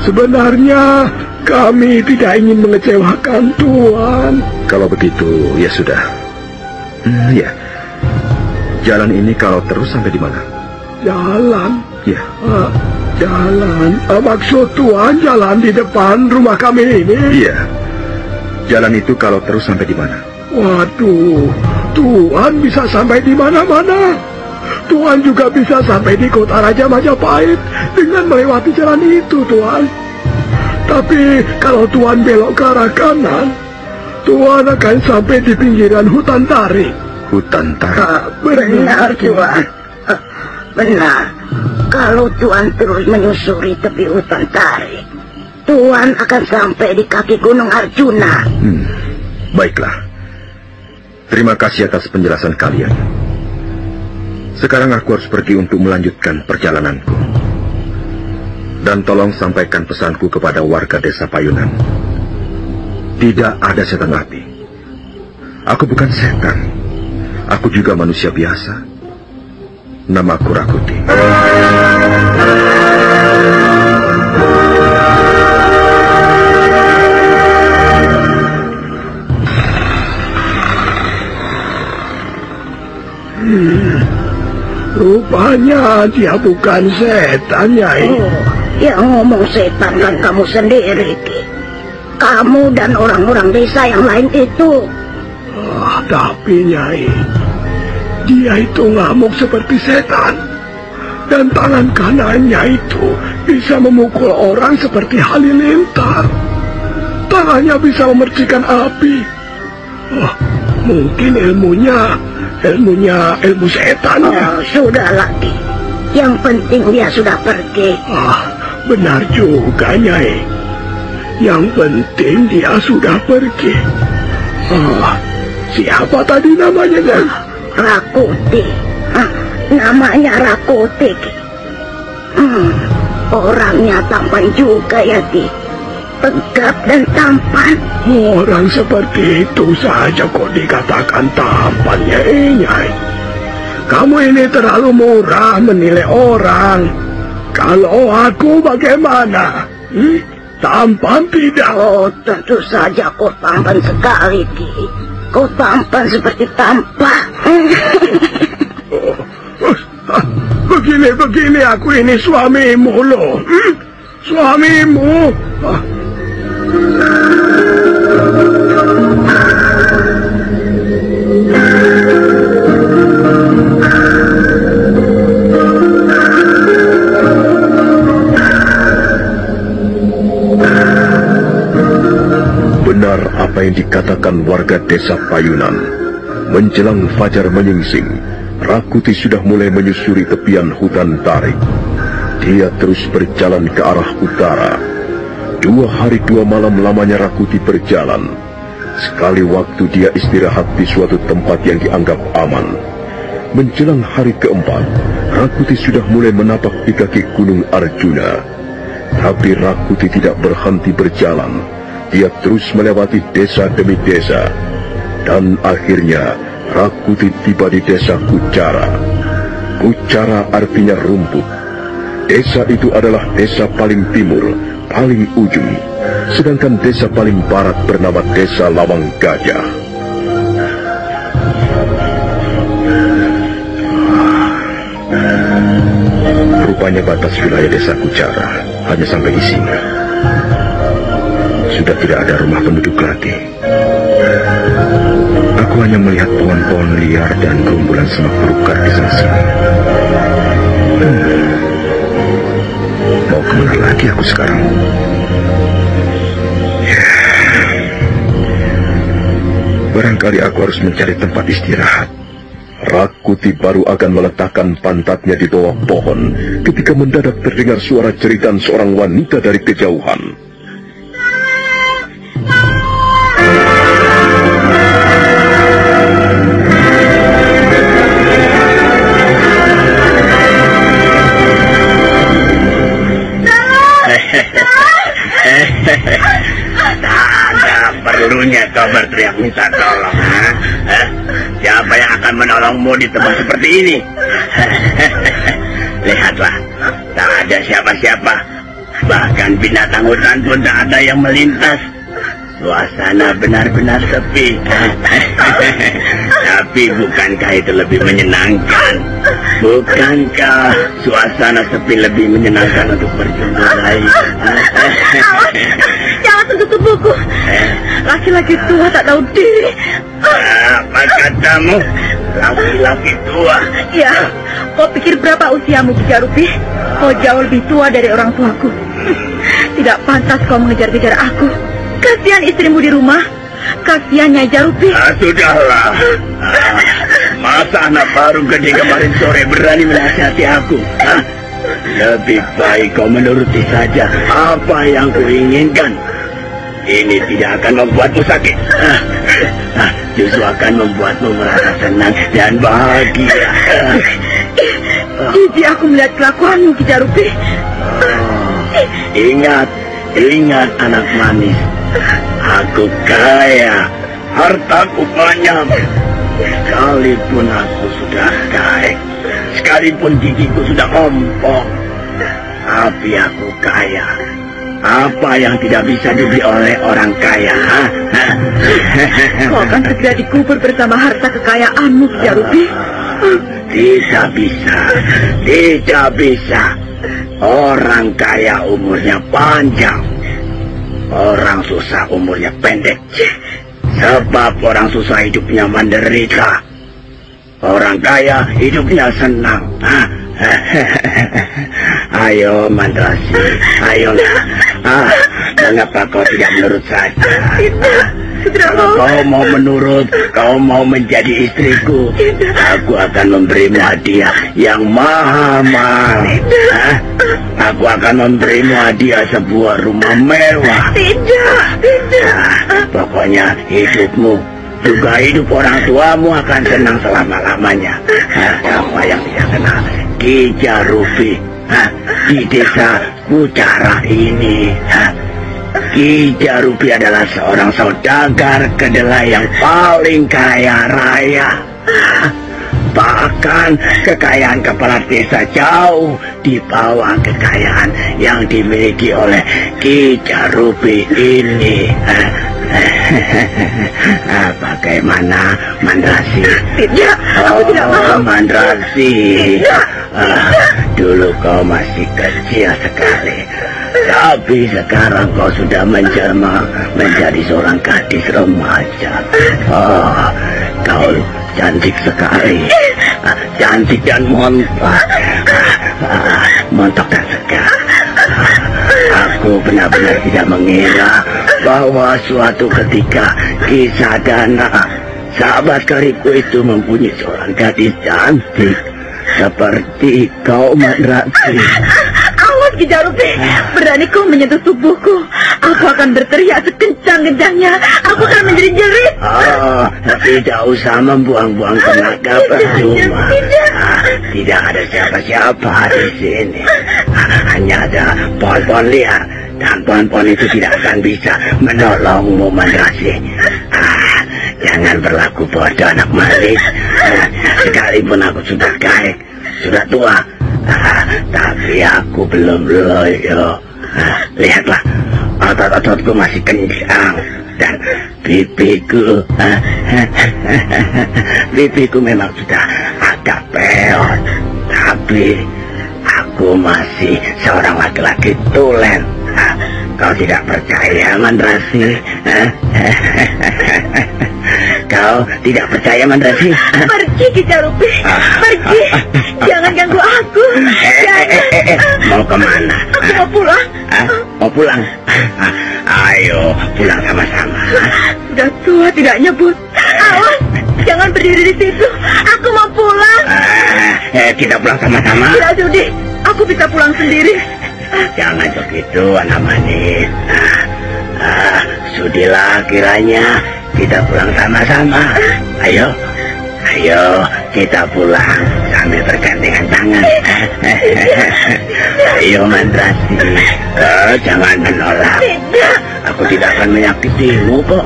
Sebenarnya kami tidak ingin mengecewakan Tuan. Kalau begitu, ya sudah. Hmm, ya. Jalan ini kalau terus sampai di mana? Jalan, Ya, ah, jalan. Ah, maksud Tuan jalan di depan rumah kami ini. iya. Jalan itu kalau terus sampai di mana? Waduh, Tuhan bisa sampai di mana-mana. Tuhan juga bisa sampai di kota Raja Majapahit dengan melewati jalan itu, Tuhan. Tapi kalau Tuhan belok ke arah kanan, Tuhan akan sampai di pinggiran hutan tarik. Hutan tarik. Ah, benar, Tuan. Ah, Benar. Kalau Tuan terus menyusuri tepi hutan tarik, Tuan akan sampai di kaki Gunung Arjuna. Hmm, baiklah. Terima kasih atas penjelasan kalian. Sekarang aku harus pergi untuk melanjutkan perjalananku. Dan tolong sampaikan pesanku kepada warga desa Payunan. Tidak ada setan api. Aku bukan setan. Aku juga manusia biasa. Namaku Rakuti. Rupanya dia bukan setan, Nyai. Oh, yang ngomong setan kan kamu sendiri, Ki. Kamu dan orang-orang desa yang lain itu. Ah, tapi Nyai, dia itu ngamuk seperti setan. Dan tangan kanannya itu bisa memukul orang seperti halilintar. Tangannya bisa memercikan api. Oh, mungkin ilmunya, ilmunya ilmu setan ya. Oh, sudah lagi. Yang penting dia sudah pergi. Ah, benar juga Nyai. Yang penting dia sudah pergi. Ah, siapa tadi namanya, Nyai? Rakuti. Hah, namanya Rakuti. Hmm, orangnya tampan juga ya, Ki. Tegap dan tampan. Orang seperti itu saja kok dikatakan tampan, Nyai. Nyai. Kamu ini terlalu murah menilai orang. Kalau aku bagaimana? Hmm? Tampan tidak? Oh, tentu saja kau tampan sekali, Ki. Kau tampan seperti tampak. Ah, Begini-begini aku ini suamimu loh. Hmm? Suamimu. Ah, dikatakan warga desa Payunan. Menjelang fajar menyingsing, Rakuti sudah mulai menyusuri tepian hutan tarik. Dia terus berjalan ke arah utara. Dua hari dua malam lamanya Rakuti berjalan. Sekali waktu dia istirahat di suatu tempat yang dianggap aman. Menjelang hari keempat, Rakuti sudah mulai menapak di kaki Gunung Arjuna. Tapi Rakuti tidak berhenti berjalan. Dia terus melewati desa demi desa. Dan akhirnya Rakuti tiba di desa Kucara. Kucara artinya rumput. Desa itu adalah desa paling timur, paling ujung. Sedangkan desa paling barat bernama Desa Lawang Gajah. hanya batas wilayah desa Kucara, hanya sampai di sini. Sudah tidak ada rumah penduduk lagi. Aku hanya melihat pohon-pohon liar dan gerumbulan semak belukar di sana. Hmm. Mau ke mana lagi aku sekarang? Barangkali aku harus mencari tempat istirahat. Rakuti baru akan meletakkan pantatnya di bawah pohon ketika mendadak terdengar suara jeritan seorang wanita dari kejauhan. Di tempat seperti ini? Lihatlah, tak ada siapa-siapa. Bahkan binatang hutan pun tak ada yang melintas. Suasana benar-benar sepi. Tapi bukankah itu lebih menyenangkan? Bukankah suasana sepi lebih menyenangkan untuk berjumpa lagi? Jangan sentuh tubuhku. Laki-laki tua tak tahu diri. Apa katamu? Laki-laki tua? Ya, kau pikir berapa usiamu, Kijarupi? Kau jauh lebih tua dari orang tuaku. Tidak pantas kau mengejar-kejar aku. Kasihan istrimu di rumah. Kasihan Nyai Jarupi. Ah, sudahlah. Ah, masa anak baru gede kemarin sore berani menasihati aku? Ah, lebih baik kau menuruti saja apa yang kuinginkan. Ini tidak akan membuatmu sakit. Ah, justru akan membuatmu merasa senang dan bahagia. Jijik aku melihat kelakuanmu, Kijarupi. Ingat, ingat anak manis. Aku kaya, hartaku banyak. Sekalipun aku sudah kaya, sekalipun gigiku sudah ompong, tapi aku kaya. Apa yang tidak bisa dibeli oleh orang kaya? ha? Kau akan segera dikubur bersama harta kekayaanmu, Kijarupi. Tidak bisa, tidak bisa. Orang kaya umurnya panjang, orang susah umurnya pendek. Sebab orang susah hidupnya menderita, orang kaya hidupnya senang. Ayo Mandrasi, ayolah. Ah, mengapa kau tidak menurut saja? Kalau kau mau menurut, kau mau menjadi istriku, aku akan memberimu hadiah yang mahal. Hah? Aku akan memberimu hadiah sebuah rumah mewah. Tidak, tidak. Ah, pokoknya hidupmu juga hidup orang tuamu akan senang selama-lamanya. Apa yang tidak kenal Kija Rufi ah, di desa Kucara ini. ah, Kija Rufi adalah seorang saudagar kedelai yang paling kaya raya. Ah, Bahkan kekayaan kepala desa jauh di bawah kekayaan yang dimiliki oleh Ki Jarupi ini. Bagaimana Mandrasi? Tidak, aku tidak mau. Oh, Mandrasi. Ah, dulu kau masih kecil sekali. Tapi sekarang kau sudah menjelma menjadi seorang gadis remaja. Oh, kau cantik sekali. Ah, Cantik dan montok. Ah, Montok dan segar. Aku benar-benar tidak mengira bahwa suatu ketika kisah dana sahabat karibku itu mempunyai seorang gadis cantik seperti kau Mandrasi. Awas Kijarupi, berani kau menyentuh tubuhku. Aku akan berteriak sekencang-kencangnya. Aku akan menjadi jerit. Oh, tidak usah membuang-buang tenaga percuma. Tidak ada siapa-siapa di sini. Hanya ada pohon-pohon liar. Dan pohon-pohon itu tidak akan bisa menolongmu, Mandrasi. Ah, jangan berlaku bodoh, anak manis. Ah, sekalipun aku sudah kaya, sudah tua. Tapi aku belum loyo. Ah, lihatlah, otot-ototku masih kencang dan pipiku pipiku memang sudah agak peot tapi aku masih seorang laki-laki tulen. Kau tidak percaya, Mandrasi? Kau tidak percaya, Mandrasi? Pergi, Kicarupi. Pergi. Jangan ganggu aku. Eh, Jangan. eh, eh, eh, mau ke mana? Aku mau pulang. Hah? Mau pulang? Ayo, pulang sama-sama. Sudah tua tidak nyebut. Awas, jangan berdiri di situ. Aku mau pulang. Ah, eh, kita pulang sama-sama. Tidak sudi. Aku bisa pulang sendiri. Jangan begitu, anak manis. Ah, ah, sudilah kiranya kita pulang sama-sama. Ayo, ayo kita pulang sambil bergandengan tangan. ayo Mandrasi, Eh, jangan menolak. Aku tidak akan menyakitimu kok.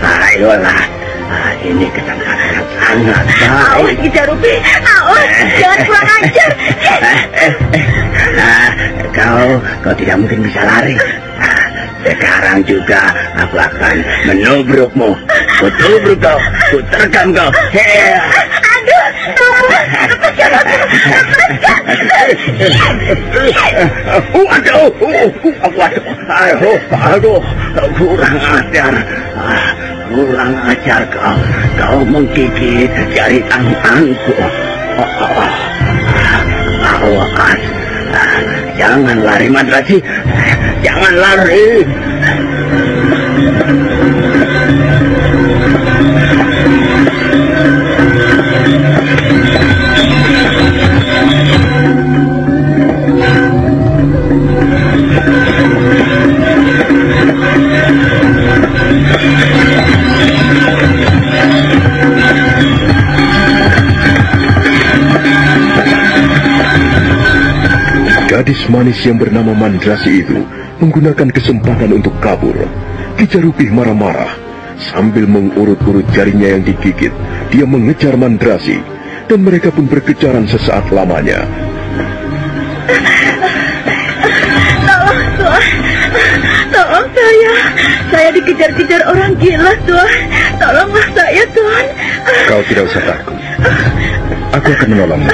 Ayolah, Ah, ini kesempatan yang sangat Awas, baik. Kicarupi. Awas, jangan kurang ajar. Ah, kau kau tidak mungkin bisa lari. Ah, sekarang juga aku akan menubrukmu. Kutubruk kau, kuterkam kau. Hea. Aduh. Lepaskan aku. Uh, aduh, uh, uh, waduh, aduh, aduh, kurang ajar, kurang ajar kau, kau menggigit jari tanganku. Ah, ah, ah, Awas, Ah, jangan lari Madrasi, jangan lari. Gadis manis yang bernama Mandrasi itu menggunakan kesempatan untuk kabur. Kijarupih marah-marah. Sambil mengurut-urut jarinya yang digigit, dia mengejar Mandrasi. Dan mereka pun berkejaran sesaat lamanya. Tolong, Tuan. Tolong saya. Saya dikejar-kejar orang gila, Tuan. Tolonglah saya, Tuan. Kau tidak usah takut. Aku akan menolongmu.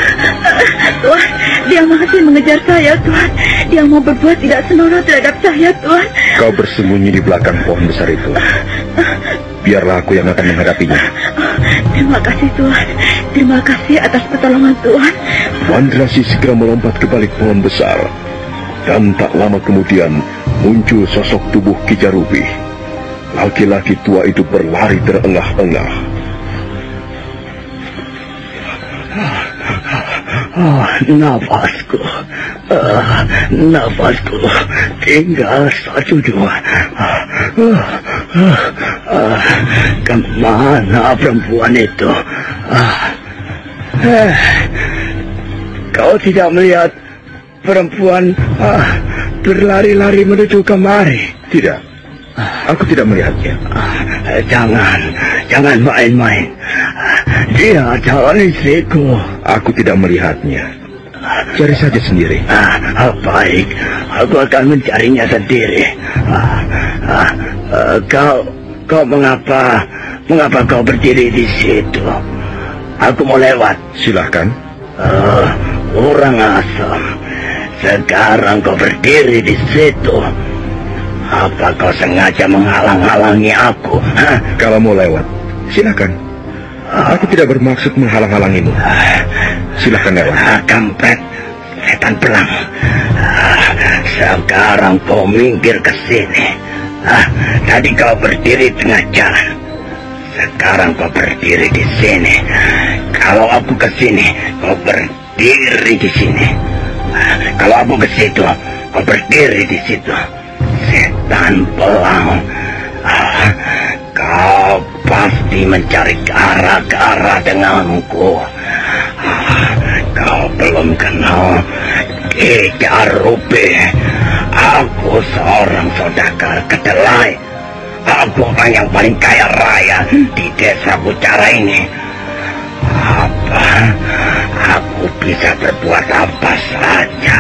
Tuan, dia masih mengejar saya, Tuan. Dia mau berbuat tidak senonoh terhadap saya, Tuan. Kau bersembunyi di belakang pohon besar itu. Biarlah aku yang akan menghadapinya. Terima kasih, Tuan. Terima kasih atas pertolongan Tuan. Mandrasi segera melompat ke balik pohon besar. Dan tak lama kemudian muncul sosok tubuh Kijarubih. Laki-laki tua itu berlari terengah-engah. Oh, nafasku, Ah, nafasku tinggal satu dua. Ah, ah, ah, ke mana perempuan itu? Ah, eh, kau tidak melihat perempuan ah, berlari-lari menuju kemari? Tidak, aku tidak melihatnya. Jangan, jangan main-main. Dia calon istriku. Aku tidak melihatnya. Cari saja sendiri. Ah, ah, baik, aku akan mencarinya sendiri. Ah, ah, ah, kau, kau mengapa, mengapa kau berdiri di situ? Aku mau lewat. Silahkan. Ah, orang asam. Sekarang kau berdiri di situ. Apa kau sengaja menghalang-halangi aku? Hah? Kalau mau lewat, silakan. Aku tidak bermaksud menghalang-halangimu. Silahkan lewat. Ah, kampret, setan pelang. Ah, sekarang kau minggir ke sini. Ah, tadi kau berdiri tengah jalan. Sekarang kau berdiri di sini. Kalau aku ke sini, kau berdiri di sini. Kalau aku ke situ, kau berdiri di situ. Setan pelang. Kau pasti mencari arah ke arah denganku. Kau belum kenal Kika Rupi. Aku seorang saudagar kedelai. Aku orang yang paling kaya raya di desa Bucara ini. Apa? Aku bisa berbuat apa saja.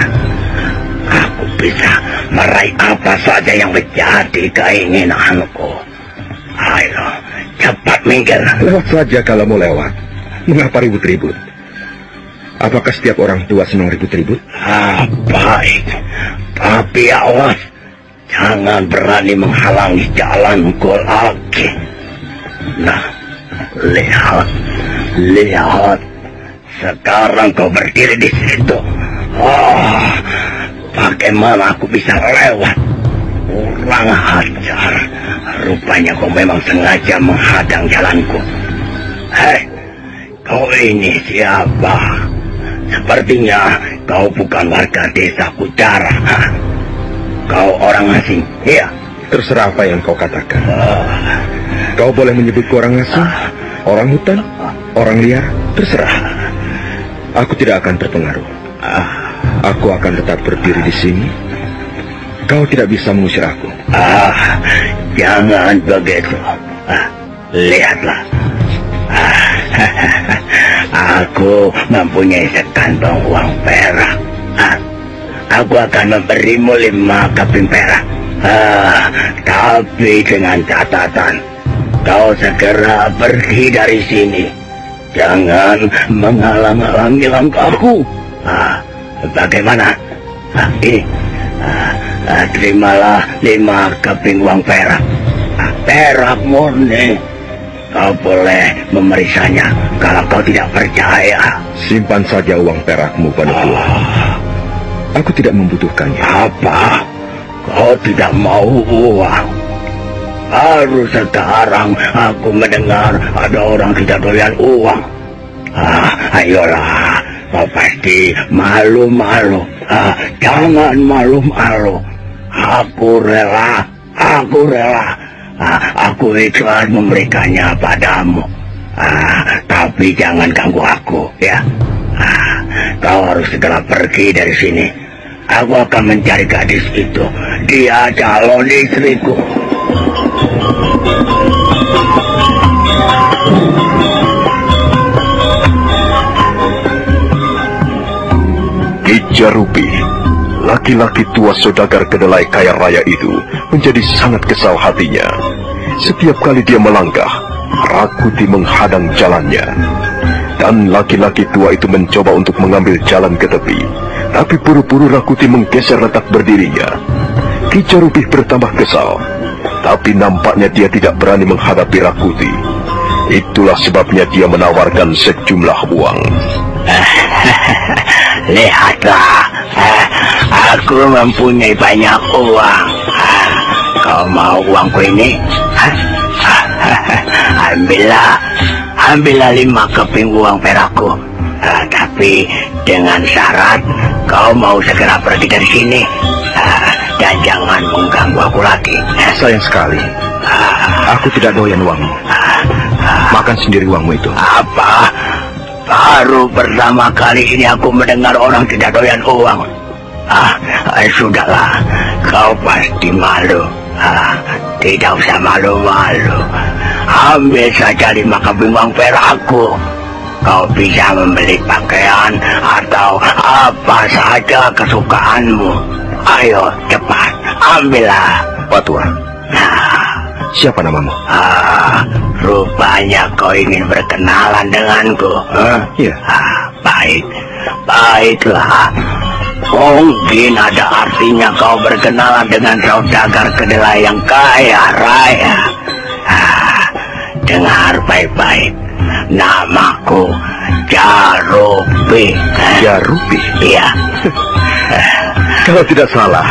Aku bisa meraih apa saja yang menjadi keinginanku. Ayo, cepat minggir. Lewat saja kalau mau lewat. Mengapa ribut-ribut? Apakah setiap orang tua senang ribut-ribut? Ah, baik. Tapi awas, jangan berani menghalangi jalanku lagi. Nah, lihat, lihat. Sekarang kau berdiri di situ. Oh, bagaimana aku bisa lewat? Kurang ajar. Rupanya kau memang sengaja menghadang jalanku. Hei, kau ini siapa? Sepertinya kau bukan warga desa Kudara. ha? Kau orang asing, iya? Terserah apa yang kau katakan. Kau boleh menyebutku orang asing, orang hutan, orang liar, terserah. Aku tidak akan terpengaruh. Aku akan tetap berdiri di sini. Kau tidak bisa mengusir aku. Ah, jangan begitu. Ah, lihatlah. Ah, aku mempunyai sekantong uang perak. Ah, aku akan memberimu lima keping perak. Ah, tapi dengan catatan, kau segera pergi dari sini. Jangan menghalang-halangi langkahku. Ah, bagaimana? Ah, ini, ah, ah, terimalah lima keping uang perak. Ah, perak murni. Kau boleh memeriksanya kalau kau tidak percaya. Simpan saja uang perakmu pada tua. Aku tidak membutuhkannya. Apa? Kau tidak mau uang? Baru sekarang aku mendengar ada orang tidak doyan uang. Ah, ayolah, kau pasti malu-malu. Jangan malu-malu. Aku rela, aku rela. Ah, aku ikhlas memberikannya padamu. Ah, tapi jangan ganggu aku, ya. Ah, kau harus segera pergi dari sini. Aku akan mencari gadis itu. Dia calon istriku. Kijarupi, laki-laki tua saudagar kedelai kaya raya itu menjadi sangat kesal hatinya. Setiap kali dia melangkah, Rakuti menghadang jalannya. Dan laki-laki tua itu mencoba untuk mengambil jalan ke tepi. Tapi buru-buru Rakuti menggeser letak berdirinya. Kijarupi bertambah kesal. Tapi nampaknya dia tidak berani menghadapi Rakuti. Itulah sebabnya dia menawarkan sejumlah uang. Lihatlah, eh, aku mempunyai banyak uang. Kau mau uangku ini? Hah? Ambillah, ambillah lima keping uang perakku. Tapi dengan syarat kau mau segera pergi dari sini dan jangan mengganggu aku lagi. Sayang sekali. Aku tidak doyan uangmu. Makan sendiri uangmu itu. Apa? Baru pertama kali ini aku mendengar orang tidak doyan uang. Ah, eh, sudahlah. Kau pasti malu. Ah, tidak usah malu-malu. Ambil saja lima keping uang perakku. Kau bisa membeli pakaian atau apa saja kesukaanmu. Ayo, cepat. Ambillah. Pak Tua, siapa namamu? Ah, rupanya kau ingin berkenalan denganku. Hah? Iya. Ah, baik, baiklah. Mungkin ada artinya kau berkenalan dengan saudagar kedelai yang kaya raya. Ah, dengar baik-baik. Namaku Jarupi. Jarupi? Iya. Kalau tidak salah,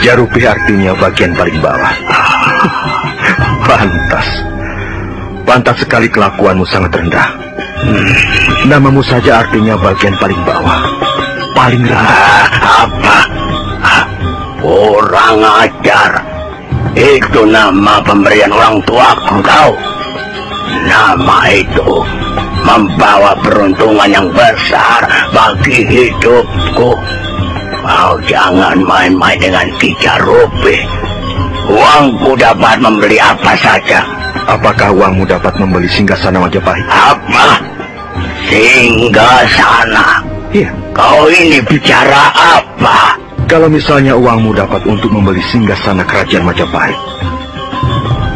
Jarupi artinya bagian paling bawah. Pantas. Pantas sekali kelakuanmu sangat rendah. Namamu saja artinya bagian paling bawah. Paling rendah. Ah, apa? Kurang ajar. Itu nama pemberian orang tuaku kau. Nama itu membawa peruntungan yang besar bagi hidupku. Kau jangan main-main dengan tiga rupiah. Uangku dapat membeli apa saja. Apakah uangmu dapat membeli singgasana Majapahit? Apa? Singgah sana. Iya. Kau ini bicara apa? Kalau misalnya uangmu dapat untuk membeli singgasana kerajaan Majapahit,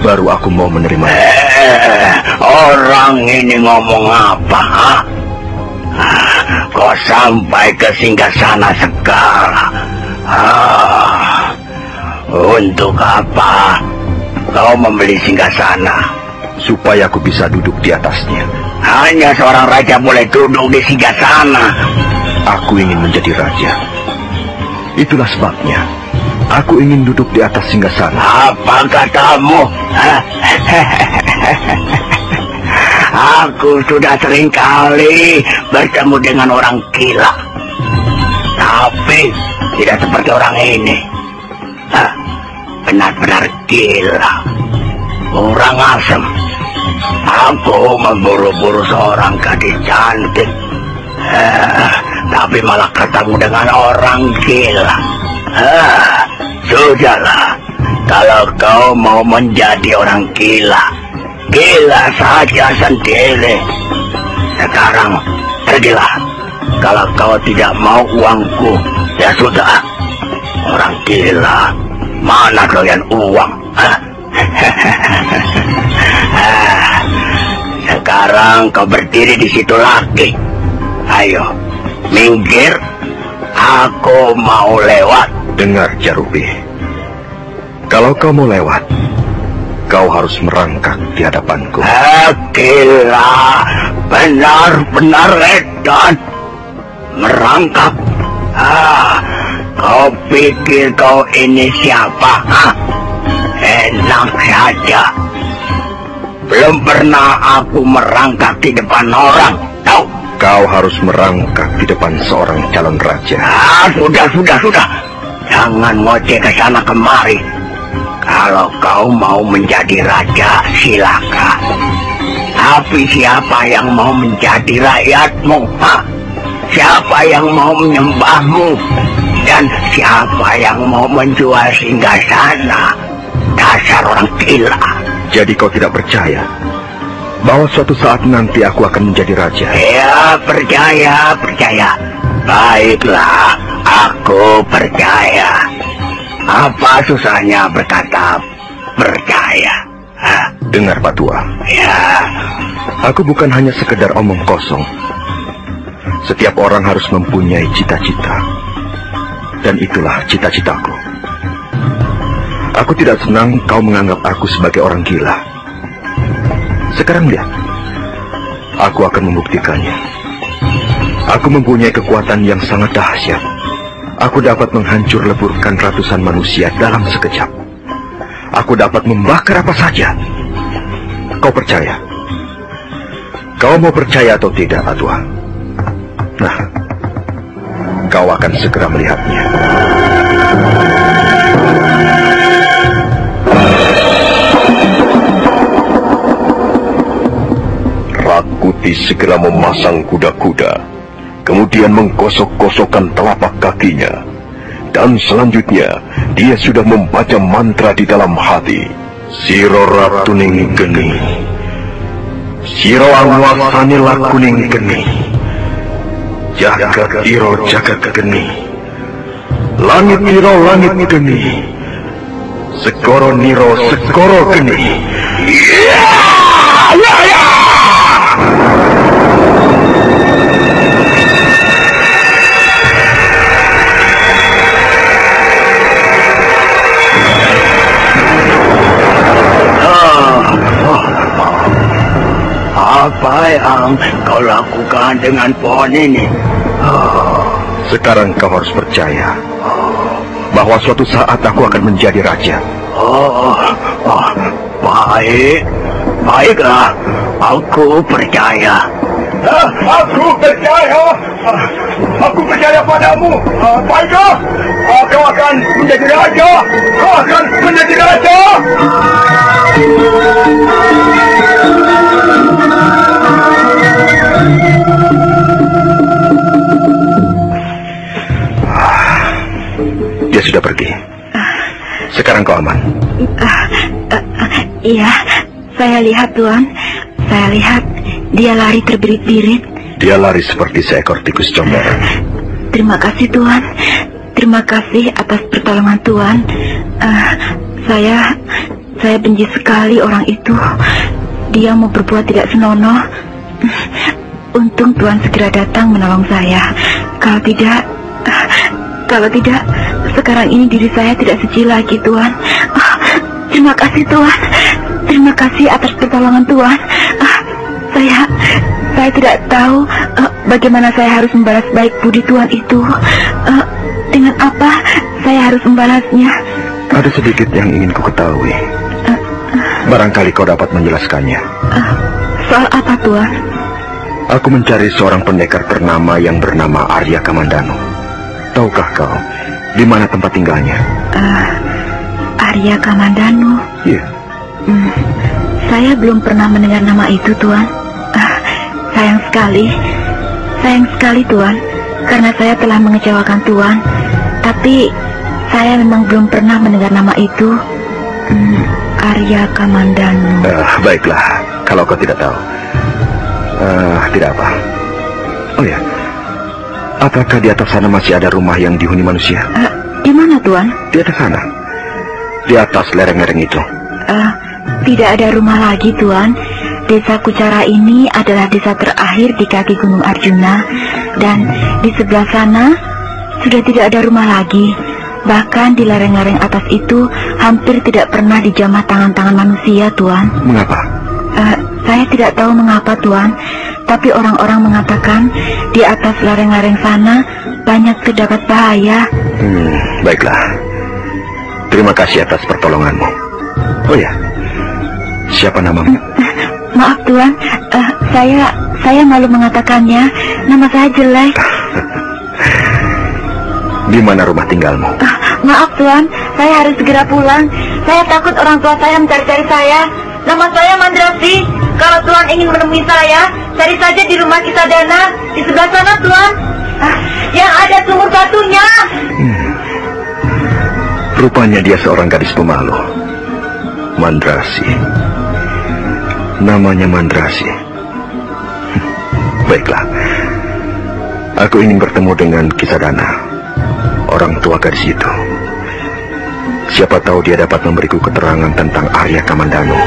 baru aku mau menerima. Eh, orang ini ngomong apa? ha? Kau sampai ke singgasana segala. Ah, untuk apa kau membeli singgasana? Supaya aku bisa duduk di atasnya. Hanya seorang raja boleh duduk di singgasana. Aku ingin menjadi raja. Itulah sebabnya. Aku ingin duduk di atas singgasana. Apa katamu? Aku sudah sering kali bertemu dengan orang gila. Tapi tidak seperti orang ini. Benar-benar gila. Orang asem. Aku memburu-buru seorang gadis cantik. Eh, tapi malah ketemu dengan orang gila. Ah, sudahlah. Kalau kau mau menjadi orang gila, gila saja sendiri. Sekarang pergilah. Kalau kau tidak mau uangku, ya sudah. Orang gila, mana doyan uang? Hah? Ah, Sekarang kau berdiri di situ lagi. Ayo, minggir. Aku mau lewat. Dengar, Jarubi. Kalau kau mau lewat, kau harus merangkak di hadapanku. Gila, benar-benar edan. Merangkak. Ah, kau pikir kau ini siapa? Ah, enak saja. Belum pernah aku merangkak di depan orang. Tahu? Kau harus merangkak di depan seorang calon raja. Ah, sudah, sudah, sudah. Jangan ngoceh ke sana kemari. Kalau kau mau menjadi raja, silakan. Tapi siapa yang mau menjadi rakyatmu? Hah? Siapa yang mau menyembahmu? Dan siapa yang mau menjual singgah sana? Dasar orang gila. Jadi kau tidak percaya bahwa suatu saat nanti aku akan menjadi raja? Ya, percaya, percaya. Baiklah, aku percaya. Apa susahnya berkata percaya? Hah? Dengar Pak Tua, Ya, aku bukan hanya sekedar omong kosong. Setiap orang harus mempunyai cita-cita. Dan itulah cita-citaku. Aku tidak senang kau menganggap aku sebagai orang gila. Sekarang lihat. Aku akan membuktikannya. Aku mempunyai kekuatan yang sangat dahsyat. Aku dapat menghancur leburkan ratusan manusia dalam sekejap. Aku dapat membakar apa saja. Kau percaya? Kau mau percaya atau tidak, Atwa? Nah, kau akan segera melihatnya. Rakuti segera memasang kuda-kuda, kemudian menggosok-gosokkan telapak kakinya. Dan selanjutnya, dia sudah membaca mantra di dalam hati. Siro ratuning geni. Siro awasani lakuning geni. Jagat iro jagat geni. Langit iro langit geni. Segoro niro segoro geni. Ya, apa yang kau lakukan dengan pohon ini? Sekarang kau harus percaya bahwa suatu saat aku akan menjadi raja. Oh, oh, baik, baiklah, aku percaya. Aku percaya. Aku percaya padamu. Baiklah, kau akan menjadi raja. Kau akan menjadi raja. Sudah pergi. Sekarang kau aman. Iya, saya lihat Tuan. Saya lihat dia lari terbirit-birit. Dia lari seperti seekor tikus comberan. Terima kasih Tuan. Terima kasih atas pertolongan Tuan. Eh, saya saya benci sekali orang itu. Dia mau berbuat tidak senonoh. untung Tuan segera datang menolong saya. Kalau tidak, ah, kalau tidak, sekarang ini diri saya tidak suci lagi, Tuan. Ah, terima kasih, Tuan. Terima kasih atas pertolongan Tuan. Ah, saya, saya tidak tahu ah, bagaimana saya harus membalas baik budi Tuan itu. Ah, dengan apa saya harus membalasnya? Ada sedikit yang ingin ku ketahui. Barangkali kau dapat menjelaskannya. Ah, soal apa, Tuan? Aku mencari seorang pendekar ternama yang bernama Arya Kamandano. Tahukah kau di mana tempat tinggalnya? Ah, Arya Kamandano. Iya. Hmm, saya belum pernah mendengar nama itu, Tuan. Ah, sayang sekali. Sayang sekali, Tuan. Karena saya telah mengecewakan Tuan. Tapi saya memang belum pernah mendengar nama itu. Hmm, Arya Kamandano. Eh, baiklah, kalau kau tidak tahu. Eh, tidak apa. Oh ya, apakah di atas sana masih ada rumah yang dihuni manusia? Ah, di mana, Tuan? Di atas sana. Di atas lereng-lereng itu. Ah, tidak ada rumah lagi, Tuan. Desa Kucara ini adalah desa terakhir di kaki Gunung Arjuna. Dan di sebelah sana sudah tidak ada rumah lagi. Bahkan di lereng-lereng atas itu hampir tidak pernah dijamah tangan-tangan manusia, Tuan. Mengapa? Eh, saya tidak tahu mengapa, Tuan. Tapi orang-orang mengatakan di atas lereng-lereng sana banyak terdapat bahaya. Hmm, baiklah. Terima kasih atas pertolonganmu. Oh ya, siapa namamu? Maaf, Tuan. Eh, saya saya malu mengatakannya. Nama saya jelek. Di mana rumah tinggalmu? Ah, maaf, Tuan. Saya harus segera pulang. Saya takut orang tua saya mencari-cari saya. Nama saya Mandrasi. Kalau Tuan ingin menemui saya, cari saja di rumah Kisadana. Di sebelah sana, Tuan. Ah, yang ada sumur batunya. Rupanya dia seorang gadis pemalu. Mandrasi. Namanya Mandrasi. Hmm, Baiklah. Aku ingin bertemu dengan Kisadana. Orang tua gadis itu. Siapa tahu dia dapat memberiku keterangan tentang Arya Kamandano.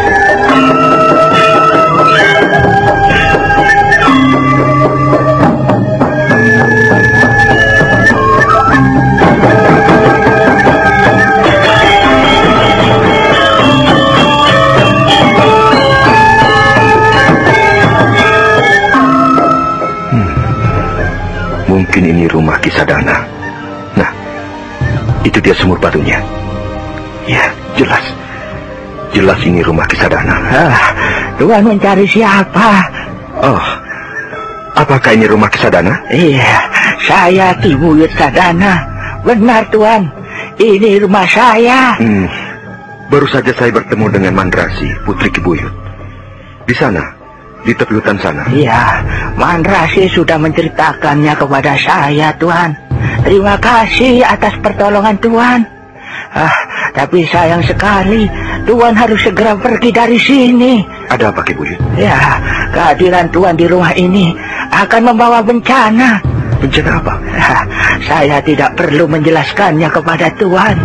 Rumah Kisadana. Nah, itu dia sumur batunya. Ya, jelas. Jelas ini rumah Kisadana. Ah, Tuan mencari siapa? Oh, apakah ini rumah Kisadana? Iya, saya Kibuyut Sadana. Benar, Tuan. Ini rumah saya. Hmm, baru saja saya bertemu dengan Mandrasi, putri Kibuyut. Di sana, di tepi hutan sana. Iya, Mandrasi sudah menceritakannya kepada saya, Tuan. Terima kasih atas pertolongan Tuan. Ah, tapi sayang sekali, Tuan harus segera pergi dari sini. Ada apa, Kibuyut? Ya, kehadiran Tuan di rumah ini akan membawa bencana. Bencana apa? Ah, Saya tidak perlu menjelaskannya kepada Tuan.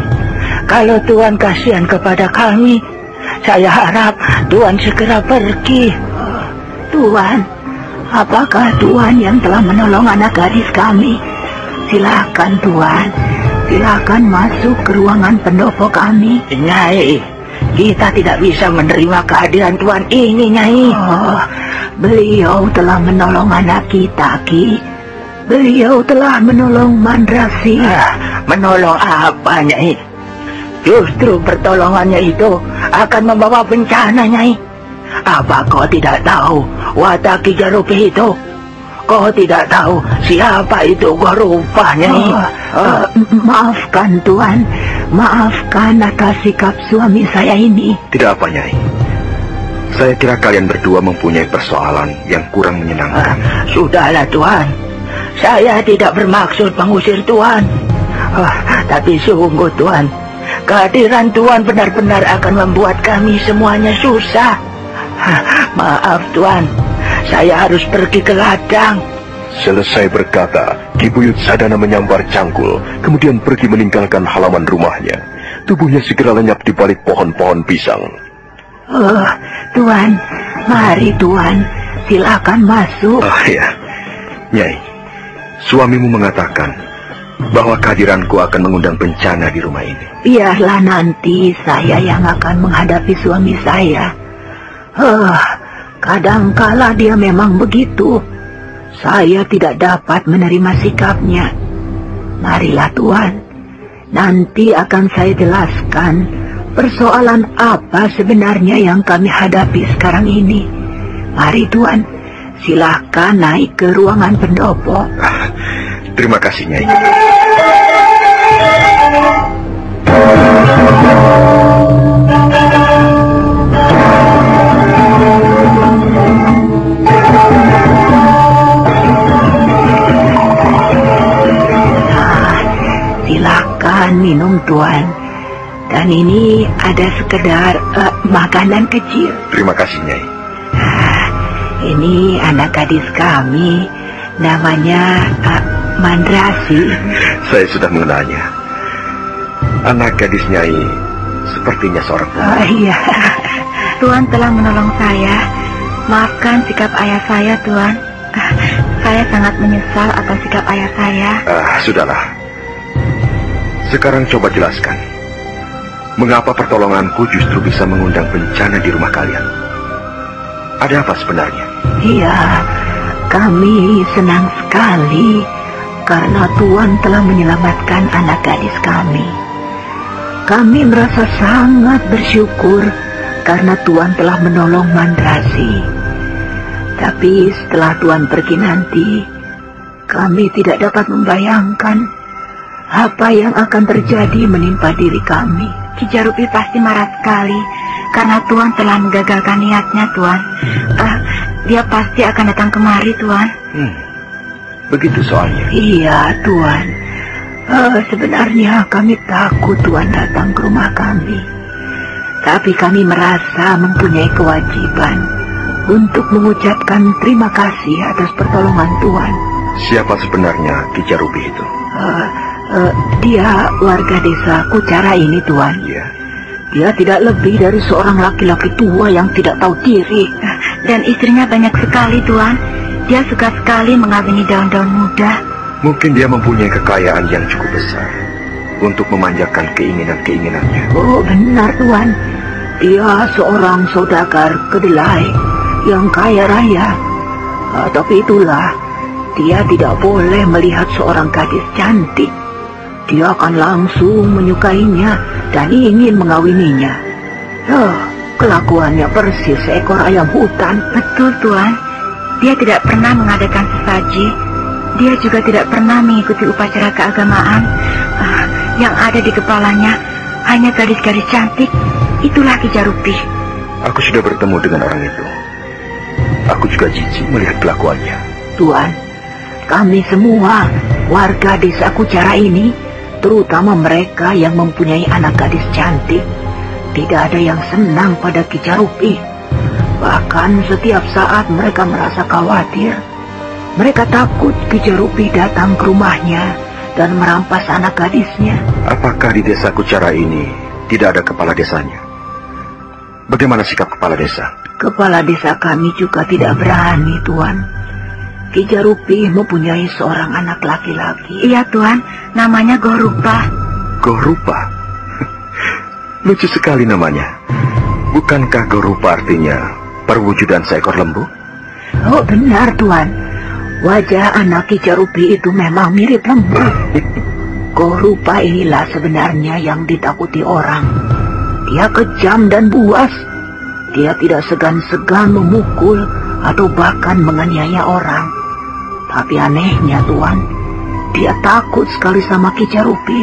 Kalau Tuan kasihan kepada kami, saya harap Tuan segera pergi. Tuan, apakah Tuan yang telah menolong anak gadis kami? Silakan Tuan, silakan masuk ke ruangan pendopo kami. Nyai, kita tidak bisa menerima kehadiran Tuan ini, Nyai. Oh, beliau telah menolong anak kita, Ki. Beliau telah menolong Mandrasi. menolong apa, Nyai? Justru pertolongannya itu akan membawa bencana, Nyai. Apa kau tidak tahu Wataki Jarupi itu? Kau tidak tahu siapa itu Gorupa, Nyai? Oh, maafkan Tuan, maafkan atas sikap suami saya ini. Tidak apa, Nyai. Saya kira kalian berdua mempunyai persoalan yang kurang menyenangkan. Sudahlah, Tuan. Saya tidak bermaksud mengusir Tuan. Ah, tapi sungguh, Tuan. Kehadiran Tuan benar-benar akan membuat kami semuanya susah. Maaf, Tuan. Saya harus pergi ke ladang. Selesai berkata, Kibuyut Sadana menyambar cangkul, kemudian pergi meninggalkan halaman rumahnya. Tubuhnya segera lenyap di balik pohon-pohon pisang. Oh, Tuan, mari Tuan. silakan masuk. Oh ya, Nyai, suamimu mengatakan bahwa kehadiranku akan mengundang bencana di rumah ini. Biarlah nanti saya yang akan menghadapi suami saya. Huh, kadangkala dia memang begitu. Saya tidak dapat menerima sikapnya. Marilah Tuan, nanti akan saya jelaskan persoalan apa sebenarnya yang kami hadapi sekarang ini. Mari Tuan, silahkan naik ke ruangan pendopo. Terima kasih, Nyai. Nah, silakan minum Tuan. Dan ini ada sekedar eh, makanan kecil. Terima kasih, Nyai. Ini anak gadis kami, namanya eh, Mandrasi. Saya sudah mengenalnya. Anak gadis Nyai sepertinya seorang Oh iya, Tuan telah menolong saya. Maafkan sikap ayah saya, Tuan. Ah, Saya sangat menyesal atas sikap ayah saya. Ah, sudahlah. Sekarang coba jelaskan. Mengapa pertolonganku justru bisa mengundang bencana di rumah kalian? Ada apa sebenarnya? iya, kami senang sekali karena Tuan telah menyelamatkan anak gadis kami. Kami merasa sangat bersyukur karena Tuan telah menolong Mandrasi. Tapi setelah Tuan pergi nanti, kami tidak dapat membayangkan apa yang akan terjadi menimpa diri kami. Kijarupi pasti marah sekali karena Tuan telah menggagalkan niatnya, Tuan. Ah, dia pasti akan datang kemari, Tuan. Hmm, begitu soalnya. Iya, Tuan. Eh, sebenarnya kami takut Tuan datang ke rumah kami. Tapi kami merasa mempunyai kewajiban untuk mengucapkan terima kasih atas pertolongan Tuan. Siapa sebenarnya Kijarubi itu? Eh, eh, dia warga desa Kucara ini, Tuan. Iya. Dia tidak lebih dari seorang laki-laki tua yang tidak tahu diri. Dan istrinya banyak sekali, Tuan. Dia suka sekali mengawini daun-daun muda. Mungkin dia mempunyai kekayaan yang cukup besar untuk memanjakan keinginan-keinginannya. Oh, benar, Tuan. Dia seorang saudagar kedelai yang kaya raya. Ah, tapi itulah, dia tidak boleh melihat seorang gadis cantik. Dia akan langsung menyukainya dan ingin mengawininya. Oh, kelakuannya persis seekor ayam hutan. Betul, Tuan. Dia tidak pernah mengadakan sesaji. Dia juga tidak pernah mengikuti upacara keagamaan. Ah, yang ada di kepalanya hanya gadis-gadis cantik. Itulah Kijarupi. Aku sudah bertemu dengan orang itu. Aku juga jijik melihat kelakuannya. Tuan, kami semua warga desa Kucara ini, terutama mereka yang mempunyai anak gadis cantik, tidak ada yang senang pada Kicarupi. Bahkan setiap saat mereka merasa khawatir. Mereka takut Kicarupi datang ke rumahnya dan merampas anak gadisnya. Apakah di desa Kucara ini tidak ada kepala desanya? Bagaimana sikap kepala desa? Kepala desa kami juga tidak berani, Tuan. Kijarupi mempunyai seorang anak laki-laki. Iya, Tuan. Namanya Gorupa. Gorupa? Lucu sekali namanya. Bukankah Gorupa artinya perwujudan seekor lembu? Oh, benar, Tuan. Wajah anak Kijarupi itu memang mirip lembu. Gorupa inilah sebenarnya yang ditakuti orang. Dia kejam dan buas. Dia tidak segan-segan memukul atau bahkan menganiaya orang. Tapi anehnya Tuan, dia takut sekali sama Kijarupi.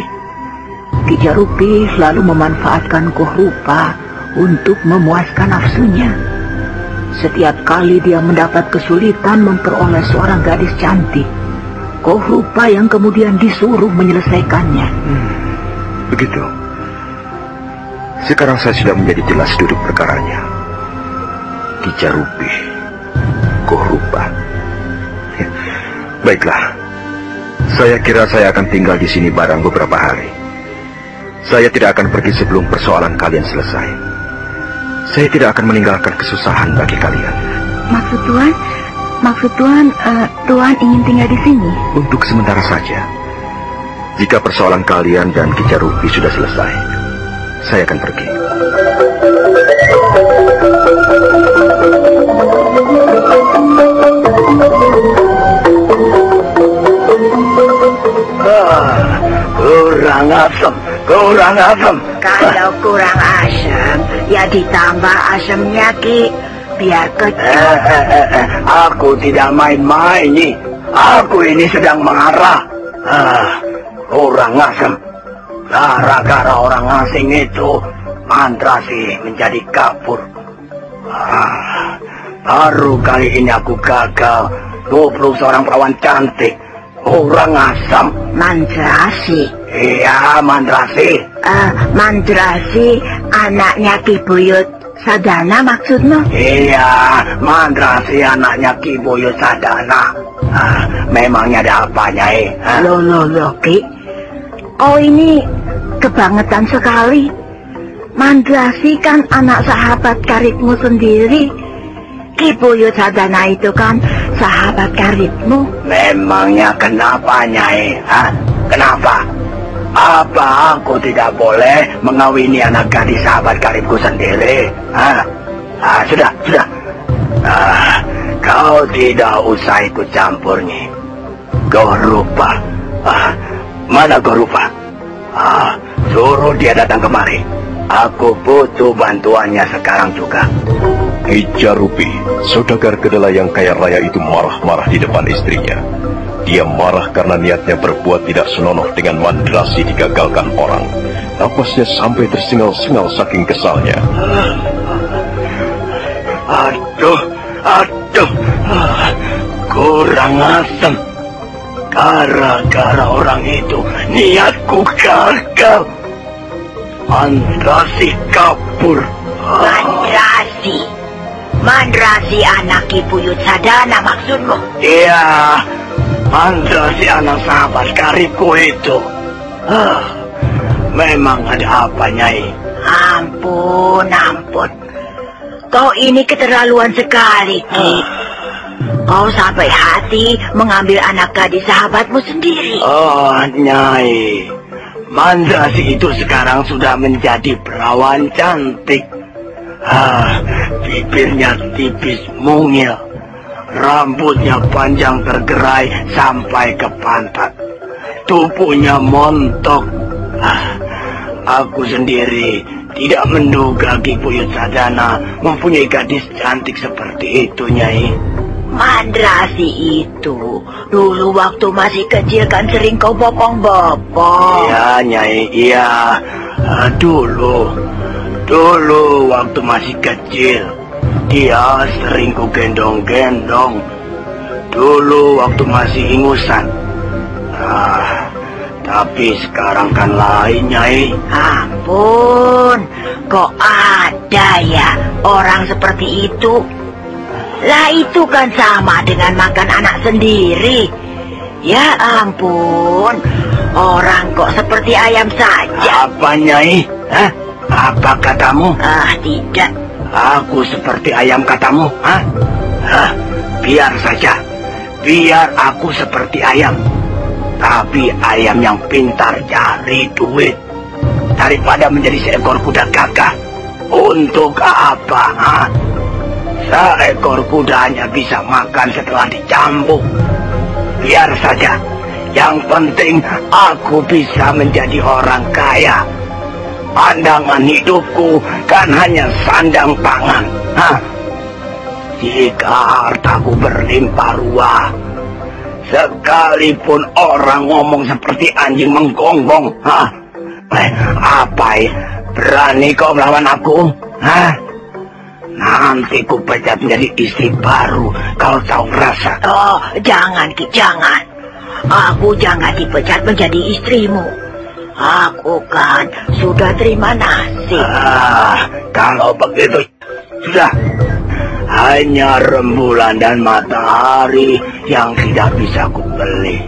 Kijarupi selalu memanfaatkan Gorupa untuk memuaskan nafsunya. Setiap kali dia mendapat kesulitan memperoleh seorang gadis cantik, Gorupa yang kemudian disuruh menyelesaikannya. Begitu. Sekarang saya sudah menjadi jelas duduk perkaranya. Kijarupi, Gorupa. Baiklah. Saya kira saya akan tinggal di sini barang beberapa hari. Saya tidak akan pergi sebelum persoalan kalian selesai. Saya tidak akan meninggalkan kesusahan bagi kalian. maksud Tuan, maksud Tuan, uh, Tuan ingin tinggal di sini? Untuk sementara saja. Jika persoalan kalian dan Kicarupi sudah selesai, saya akan pergi. Ah, kurang asam, kurang asam. Kalau kurang asam, ya ditambah asamnya Ki, biar kecil. Eh, eh, eh, eh, aku tidak main-main nih. Aku ini sedang mengarah. Ah, kurang asam. Gara-gara orang asing itu, Mandrasi menjadi kabur. Ah, baru kali ini aku gagal 20 seorang perawan cantik. Kurang asam. Mandrasi. Iya, Mandrasi. Ah, Mandrasi anaknya Ki Buyut Sadana maksudmu? Iya, Mandrasi anaknya Ki Boyo Sadana. Ah, memangnya ada apa, Nyai? Hah? Loh, loh, loh, Ki. Kau ini kebangetan sekali. Mandrasi kan anak sahabat karibmu sendiri. Ki Buyut Sadana itu kan sahabat karibmu. Memangnya kenapa, Nyai? Hah? Kenapa? Apa aku tidak boleh mengawini anak gadis sahabat karibku sendiri? Hah? Ah, sudah, sudah. Ah, kau tidak usah ikut campur, Nyi. Gorupa. Ah, mana Gorupa? Ah, suruh dia datang kemari. Aku butuh bantuannya sekarang juga. Hijarupi, saudagar kedelai yang kaya raya itu marah-marah di depan istrinya. Dia marah karena niatnya berbuat tidak senonoh dengan mandrasi digagalkan orang. Napasnya sampai tersengal-sengal saking kesalnya. Aduh, aduh, kurang asem. Gara-gara orang itu, niatku gagal. Mandrasi kabur. Mandrasi. Mandrasi anak Ki Buyut Sadana maksudmu? Iya, Mandrasi anak sahabat karibku itu. Ah, memang ada apa, Nyai? Ampun, ampun. Kau ini keterlaluan sekali, Ki. Kau sampai hati mengambil anak gadis sahabatmu sendiri. Oh, Nyai. Mandrasi itu sekarang sudah menjadi perawan cantik. Ah, bibirnya tipis mungil. Rambutnya panjang tergerai sampai ke pantat. Tubuhnya montok. Ah, aku sendiri tidak menduga Ki Buyut Sadana mempunyai gadis cantik seperti itu, Nyai. Mandrasi itu dulu waktu masih kecil kan sering kau bopong-bopong. Iya, Nyai, iya. Ah, dulu, dulu waktu masih kecil, dia sering ku gendong-gendong. Dulu waktu masih ingusan. Ah, tapi sekarang kan lain, Nyai. Ampun, kok ada ya orang seperti itu? Lah itu kan sama dengan makan anak sendiri. Ya ampun, orang kok seperti ayam saja. Apa, Nyai? Hah? Apa katamu? Ah, tidak. Aku seperti ayam katamu, hah? Hah? Biar saja. Biar aku seperti ayam. Tapi ayam yang pintar cari duit. Daripada menjadi seekor kuda gagah. Untuk apa, ha? Seekor kuda hanya bisa makan setelah dicambuk. Biar saja. Yang penting aku bisa menjadi orang kaya. Pandangan hidupku kan hanya sandang pangan. Hah? Jika hartaku berlimpah ruah, sekalipun orang ngomong seperti anjing menggonggong, hah? Eh, apa ya? Berani kau melawan aku? Hah? Nanti ku pecat menjadi istri baru kalau tahu rasa. Oh, jangan Ki, jangan. Aku jangan dipecat menjadi istrimu. Aku kan sudah terima nasib. Ah, kalau begitu sudah hanya rembulan dan matahari yang tidak bisa kubeli.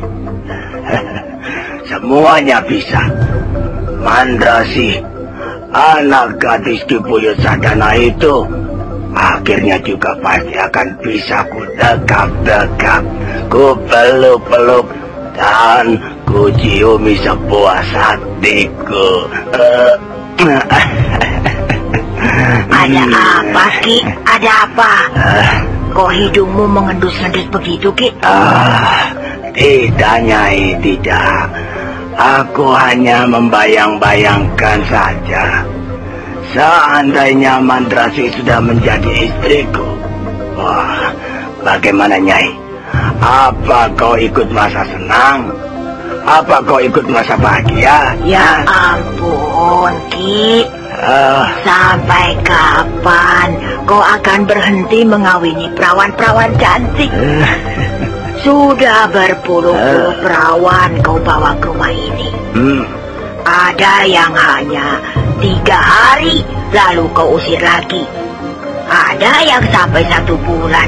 Semuanya bisa. Mandrasi, anak gadis di Buyut Sadana itu akhirnya juga pasti akan bisa ku dekap-dekap, ku peluk-peluk, dan ku ciumi sebuah hatiku. Ada apa, Ki? Ada apa? Kok hidungmu mengendus-ngendus begitu, Ki? Ah, tidak, Nyai, tidak. Aku hanya membayang-bayangkan saja. Seandainya Mandrasi sudah menjadi istriku. Wah, bagaimana Nyai? Apa kau ikut merasa senang? Apa kau ikut merasa bahagia? Ya ampun, Ki. Ah, Sampai kapan kau akan berhenti mengawini perawan-perawan cantik? Sudah berpuluh-puluh perawan kau bawa ke rumah ini. hmm, Ada yang hanya tiga hari lalu kau usir lagi. Ada yang sampai satu bulan.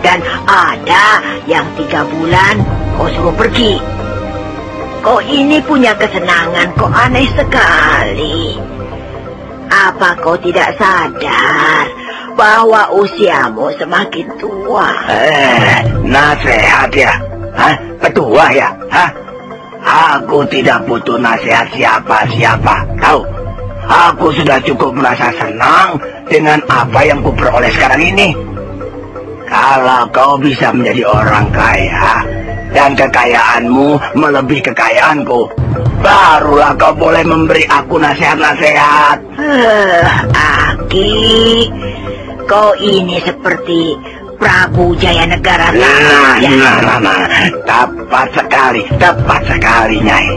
Dan ada yang tiga bulan kau suruh pergi. Kau ini punya kesenangan kok aneh sekali. Apa kau tidak sadar bahwa usiamu semakin tua? eh, nasihat ya? Hah? Petua ya? Hah? Aku tidak butuh nasihat siapa-siapa. Tahu? Aku sudah cukup merasa senang dengan apa yang kuperoleh sekarang ini. Kalau kau bisa menjadi orang kaya dan kekayaanmu melebihi kekayaanku, barulah kau boleh memberi aku nasihat-nasihat. Eh, Aki, kau ini seperti Prabu Jaya Negara Nah, saja. nah, nah, nah, tepat sekali, tepat sekali, Nyai.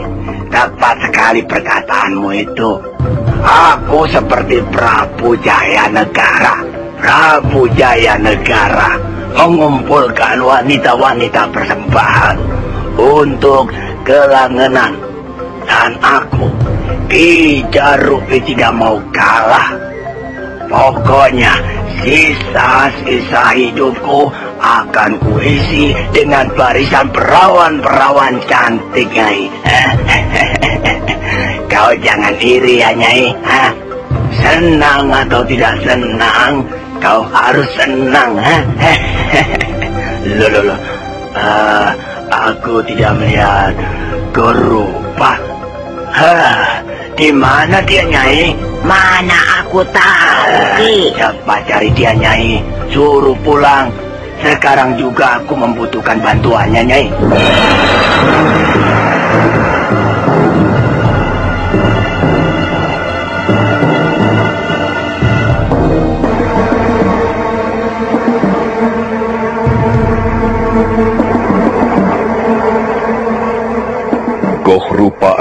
Tepat sekali perkataanmu itu. Aku seperti Prabu Jaya Negara. Prabu Jaya Negara mengumpulkan wanita-wanita persembahan untuk kelangenan. Dan aku, Ki Jarupi tidak mau kalah. Pokoknya sisa-sisa hidupku akan kuisi dengan barisan perawan-perawan cantik, Nyai. Kau jangan iri ya, Nyai. Senang atau tidak senang, kau harus senang. Ha? loh, loh, loh. Ah, aku tidak melihat Gorupa. Hah, di mana dia, Nyai? Mana aku tahu, Ki. Cepat cari dia, Nyai. Suruh pulang. Sekarang juga aku membutuhkan bantuannya, Nyai.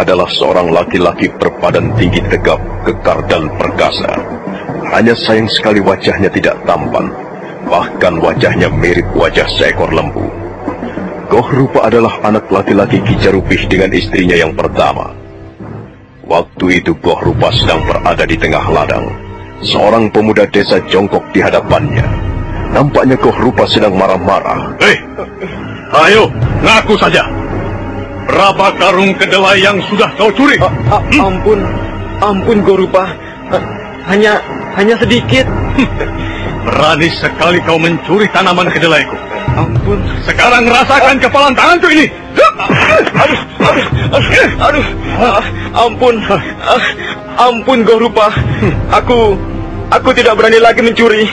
Adalah seorang laki-laki berbadan tinggi tegap, kekar dan perkasa. Hanya sayang sekali wajahnya tidak tampan, bahkan wajahnya mirip wajah seekor lembu. Goh Rupa adalah anak laki-laki Kijarupih dengan istrinya yang pertama. Waktu itu Goh Rupa sedang berada di tengah ladang. Seorang pemuda desa jongkok di hadapannya. Nampaknya Goh Rupa sedang marah-marah. Hei, ayo, ngaku saja. Berapa karung kedelai yang sudah kau curi? ampun, ampun Gorupa. Hanya hanya sedikit. Berani sekali kau mencuri tanaman kedelaiku. Ampun. Sekarang rasakan kepalan tanganku ini. Aduh, aduh, aduh, aduh. Ah, ampun, ah, ampun Gorupa. Aku, aku tidak berani lagi mencuri.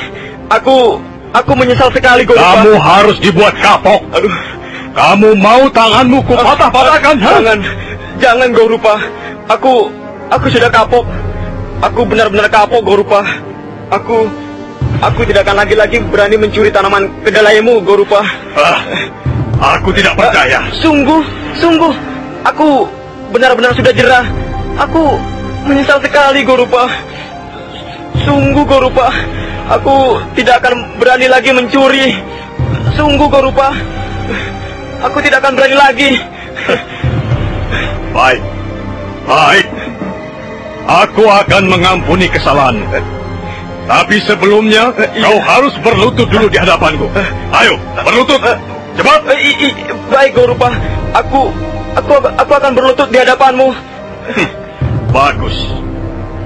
Aku, aku menyesal sekali Gorupa. Kamu harus dibuat kapok. Aduh, Kamu mau tanganmu ku patah-patahkan? ha? jangan, jangan Gorupa. Aku, aku sudah kapok. Aku benar-benar kapok Gorupa. Aku, aku tidak akan lagi-lagi berani mencuri tanaman kedelaimu Gorupa. Ah, aku tidak percaya. Sungguh, sungguh, aku benar-benar sudah jerah. Aku menyesal sekali, Gorupa. Sungguh, Gorupa, aku tidak akan berani lagi mencuri. Sungguh, Gorupa, aku tidak akan berani lagi. Baik, baik. Aku akan mengampuni kesalahanmu. Tapi sebelumnya, kau harus berlutut dulu di hadapanku. Ayo, berlutut. Cepat. Eh, i- baik, Gorupa, aku, aku, aku akan berlutut di hadapanmu. Bagus.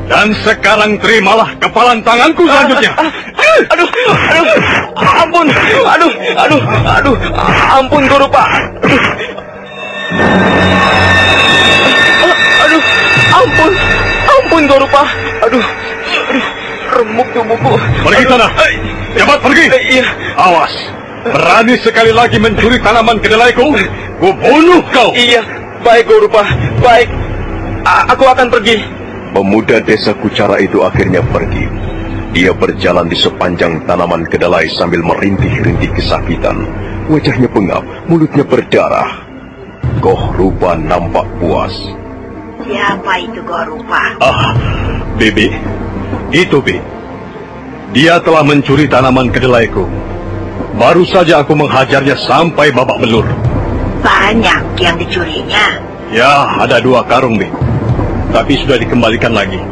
Dan sekarang terimalah kepalan tanganku selanjutnya. Aduh, aduh, ampun, aduh, aduh, aduh, ampun Guru Pak. Aduh, aduh, ampun, ampun Guru Pak. Aduh, aduh, remuk tubuhku. Pergi sana. Cepat pergi. Iya. Awas. Berani sekali lagi mencuri tanaman kedelaiku, ku bunuh kau. Iya, baik Guru Pak, baik. A- aku akan pergi. Pemuda desa Kucara itu akhirnya pergi. Dia berjalan di sepanjang tanaman kedelai sambil merintih-rintih kesakitan. Wajahnya pengap, mulutnya berdarah. Goh rupa nampak puas. Siapa itu Gorupa? Ah, Bibi. Itu, Bi. Dia telah mencuri tanaman kedelaiku. Baru saja aku menghajarnya sampai babak belur. Banyak yang dicurinya. Ya, ada dua karung, Bi. Tapi sudah dikembalikan lagi.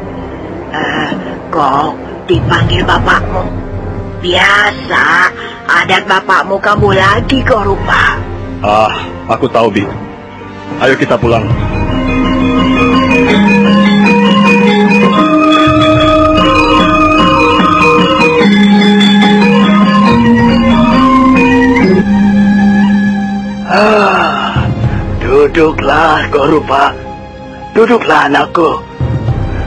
Eh, kok dipanggil bapakmu? Biasa, adat bapakmu kamu lagi Gorupa. Ah, aku tahu, Bi. Ayo kita pulang. Ah, duduklah Gorupa. Duduklah anakku.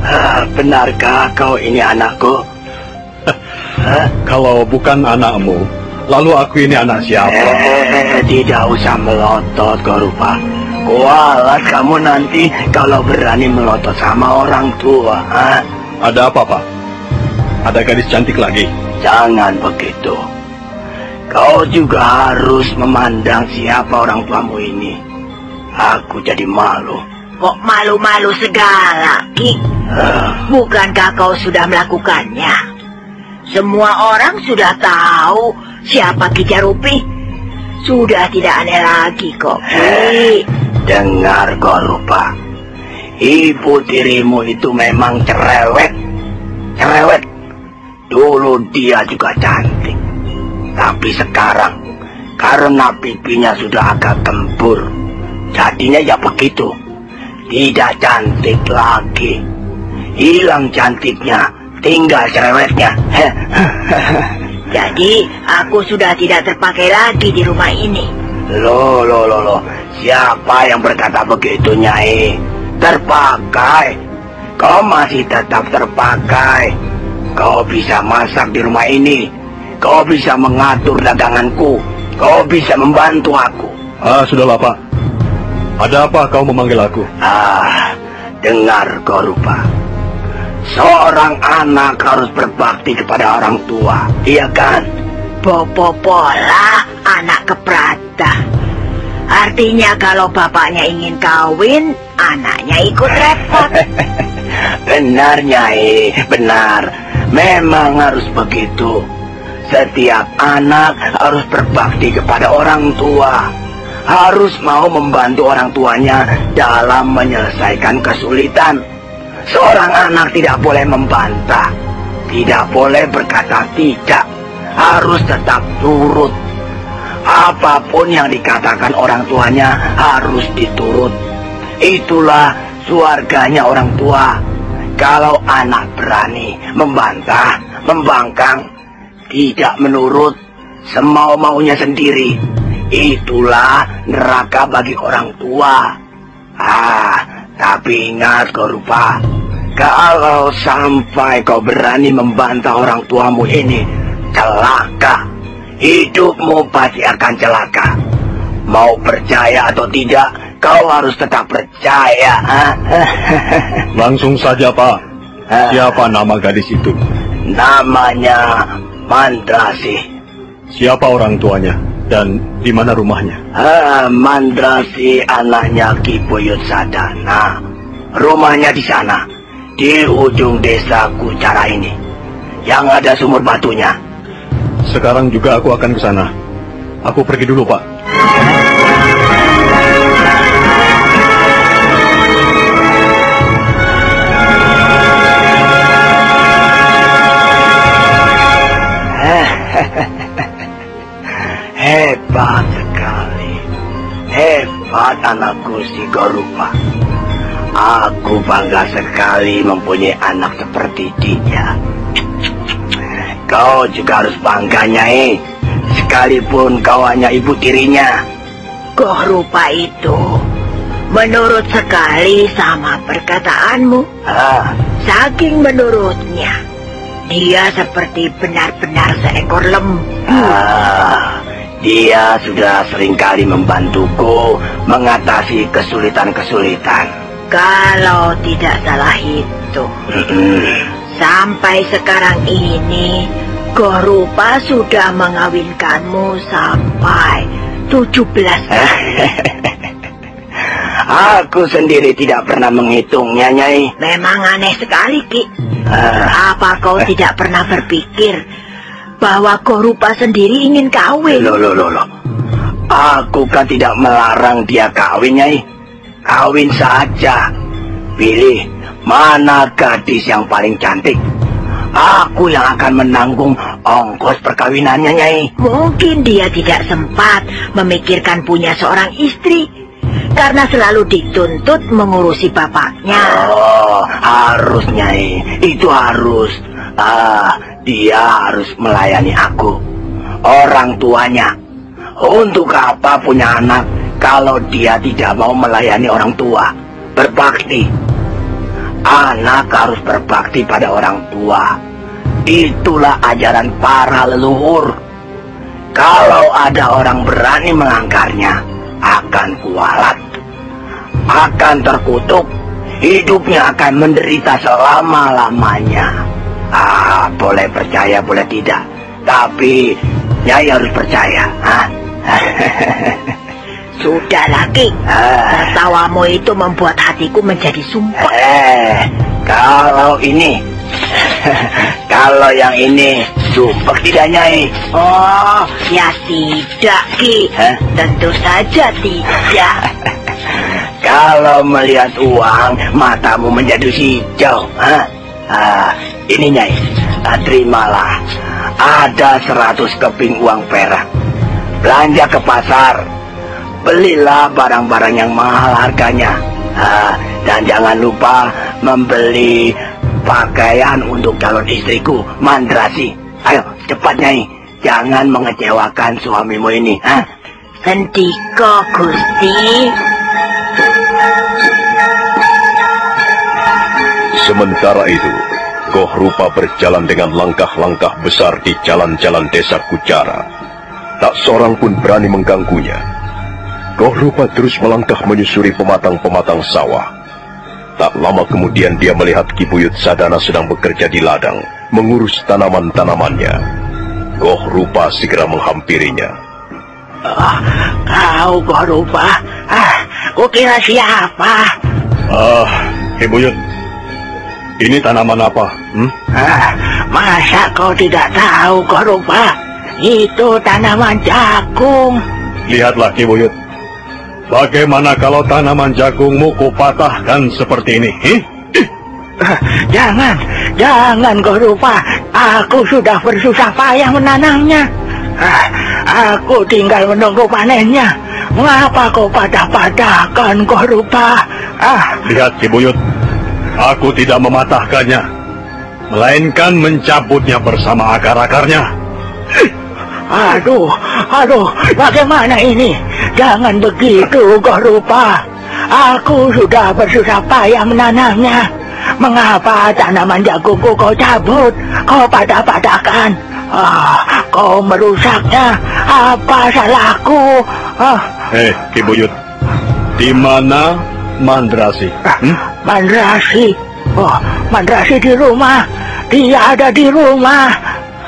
Ah, benarkah kau ini anakku? Kalau bukan anakmu, lalu aku ini anak siapa? Eh, tidak usah melotot Gorupa. Kualat kamu nanti kalau berani melotot sama orang tua. Ada apa, Pak? Ada gadis cantik lagi. Jangan begitu. Kau juga harus memandang siapa orang tuamu ini. Aku jadi malu. Kok malu-malu segala, Ki? Bukankah kau sudah melakukannya? Semua orang sudah tahu siapa Ki Jarupi. Sudah tidak aneh lagi kok, Ki. Dengar Gorupa. Ibu tirimu itu memang cerewet. Cerewet. Dulu dia juga cantik. Tapi sekarang, karena pipinya sudah agak gembur, jadinya ya begitu. Tidak cantik lagi. Hilang cantiknya, tinggal cerewetnya. Jadi aku sudah tidak terpakai lagi di rumah ini. Loh, loh, loh, loh. Siapa yang berkata begitu, Nyai? Terpakai. Kau masih tetap terpakai. Kau bisa masak di rumah ini. Kau bisa mengatur daganganku. Kau bisa membantu aku. Ah, sudahlah, Pak. Ada apa kau memanggil aku? Ah, dengar kau rupa. Seorang anak harus berbakti kepada orang tua, iya kan? Popopola anak keprata. Artinya kalau bapaknya ingin kawin, anaknya ikut repot. Benar, Nyai, benar. Memang harus begitu. Setiap anak harus berbakti kepada orang tua. Harus mau membantu orang tuanya dalam menyelesaikan kesulitan. Seorang anak tidak boleh membantah. Tidak boleh berkata tidak. Harus tetap turut. Apa pun yang dikatakan orang tuanya harus diturut. Itulah suarganya orang tua. Kalau anak berani membantah, membangkang, tidak menurut, semau-maunya sendiri, itulah neraka bagi orang tua. Ah, tapi ingat kau rupa, kalau sampai kau berani membantah orang tuamu ini, celaka. Hidupmu pasti akan celaka. Mau percaya atau tidak, kau harus tetap percaya. Langsung saja, Pak. Siapa nama gadis itu? Namanya Mandrasi. Siapa orang tuanya? Dan di mana rumahnya? Ah, Mandrasi anaknya Ki Buyut Sadana. Rumahnya di sana, di ujung desa Kucara ini. Yang ada sumur batunya. Sekarang juga aku akan ke sana. Aku pergi dulu, Pak. Hebat anakku si Gorupa. Aku bangga sekali mempunyai anak seperti dia. Kau juga harus bangga, Nyai. Sekalipun kau hanya ibu tirinya. Kok rupa itu menurut sekali sama perkataanmu. Ah, Saking menurutnya, dia seperti benar-benar seekor lembu. ah, sudah sering kali membantuku mengatasi kesulitan-kesulitan. Kalau tidak salah itu, sampai sekarang ini, Gorupa sudah mengawinkanmu sampai 17 kali. Aku sendiri tidak pernah menghitungnya, Nyai. Memang aneh sekali, Ki. Ah, Apa kau tidak pernah berpikir bahwa Gorupa sendiri ingin kawin? Loh, loh, loh, loh. Aku kan tidak melarang dia kawin, Nyai. Kawin saja. Pilih mana gadis yang paling cantik. Aku yang akan menanggung ongkos perkawinannya, Nyai. Mungkin dia tidak sempat memikirkan punya seorang istri karena selalu dituntut mengurusi bapaknya. Oh, harus, Nyai. Itu harus. Ah, dia harus melayani aku. Orang tuanya. Untuk apa punya anak kalau dia tidak mau melayani orang tua? Berbakti. Anak harus berbakti pada orang tua. Itulah ajaran para leluhur. Kalau ada orang berani melanggarnya, akan kualat. Akan terkutuk. Hidupnya akan menderita selama-lamanya. Ah, boleh percaya, boleh tidak. Tapi, Nyai harus percaya. Ah. Sudah lagi, Ah. tertawamu itu membuat hatiku menjadi sumpah. Eh, kalau ini, kalau yang ini, sumpah tidak nyai. Oh, ya tidak, Ki. Hah? Tentu saja tidak. Kalau melihat uang, matamu menjadi hijau. Hah? Ah, ini nyai, ah, terimalah. Ada seratus keping uang perak. Belanja ke pasar. Belilah barang-barang yang mahal harganya. Ah, dan jangan lupa membeli pakaian untuk calon istriku, Mandrasi. Ayo, cepat nyai. Jangan mengecewakan suamimu ini. Hah? Sendiko, Gusti. Sementara itu, Goh Rupa berjalan dengan langkah-langkah besar di jalan-jalan desa Kucara. Tak seorang pun berani mengganggunya. Goh Rupa terus melangkah menyusuri pematang-pematang sawah. Tak lama kemudian dia melihat Kibuyut Sadana sedang bekerja di ladang, mengurus tanaman-tanamannya. Goh Rupa segera menghampirinya. Oh, kau Gorupa? Ah, kukira siapa? Ah, Ibu Yud. Ini tanaman apa? Hmm? Ah, masa kau tidak tahu Gorupa? Itu tanaman jagung. Lihatlah Ki Buyut. Bagaimana kalau tanaman jagungmu kupatahkan seperti ini? Hi? Ah, Jangan, jangan Gorupa. Aku sudah bersusah payah menanamnya. Ah, Aku tinggal menunggu panennya. Mengapa kau padah-padahkan Gorupa? Ah, Lihat Ki Buyut. Aku tidak mematahkannya. Melainkan mencabutnya bersama akar-akarnya. aduh, aduh, bagaimana ini? Jangan begitu Gorupa. Aku sudah bersusah payah menanamnya. Mengapa tanaman jagungku kau cabut? Kau padah-padahkan? Ah, kau merusaknya. Apa salahku? Ah, Eh, Ki Buyut. Di mana Mandrasi? Hmm? Mandrasi. Oh, Mandrasi di rumah. Dia ada di rumah.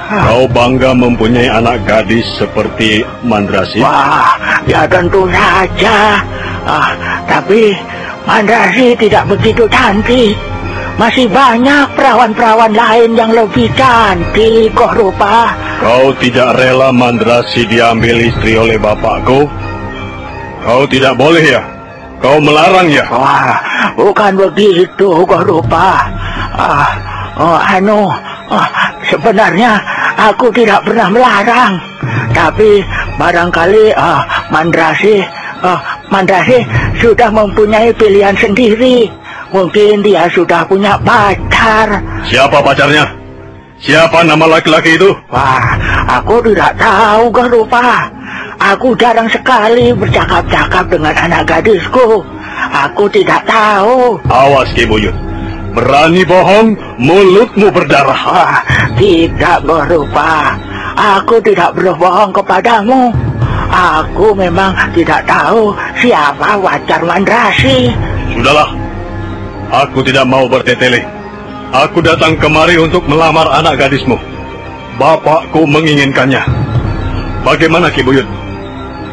Kau bangga mempunyai anak gadis seperti Mandrasi? Wah, ya tentu saja. Ah, tapi Mandrasi tidak begitu cantik. Masih banyak perawan-perawan lain yang lebih cantik kok rupa. Kau tidak rela Mandrasi diambil istri oleh bapakku? Kau tidak boleh ya? Kau melarang ya? Wah, bukan begitu kok rupa. Ah, oh, anu, ah, sebenarnya aku tidak pernah melarang. Tapi barangkali ah, Mandrasi, ah, Mandrasi sudah mempunyai pilihan sendiri. Mungkin dia sudah punya pacar. Siapa pacarnya? Siapa nama laki-laki itu? Wah, aku tidak tahu, Garupa. Aku jarang sekali bercakap-cakap dengan anak gadisku. Aku tidak tahu. Awas, Ki Buyut. Berani bohong, mulutmu berdarah. Wah, tidak, Garupa. Aku tidak berbohong kepadamu. Aku memang tidak tahu siapa Wajar Mandrasi. Sudahlah, aku tidak mau bertetele. Aku datang kemari untuk melamar anak gadismu. Bapakku menginginkannya. Bagaimana Ki Buyut?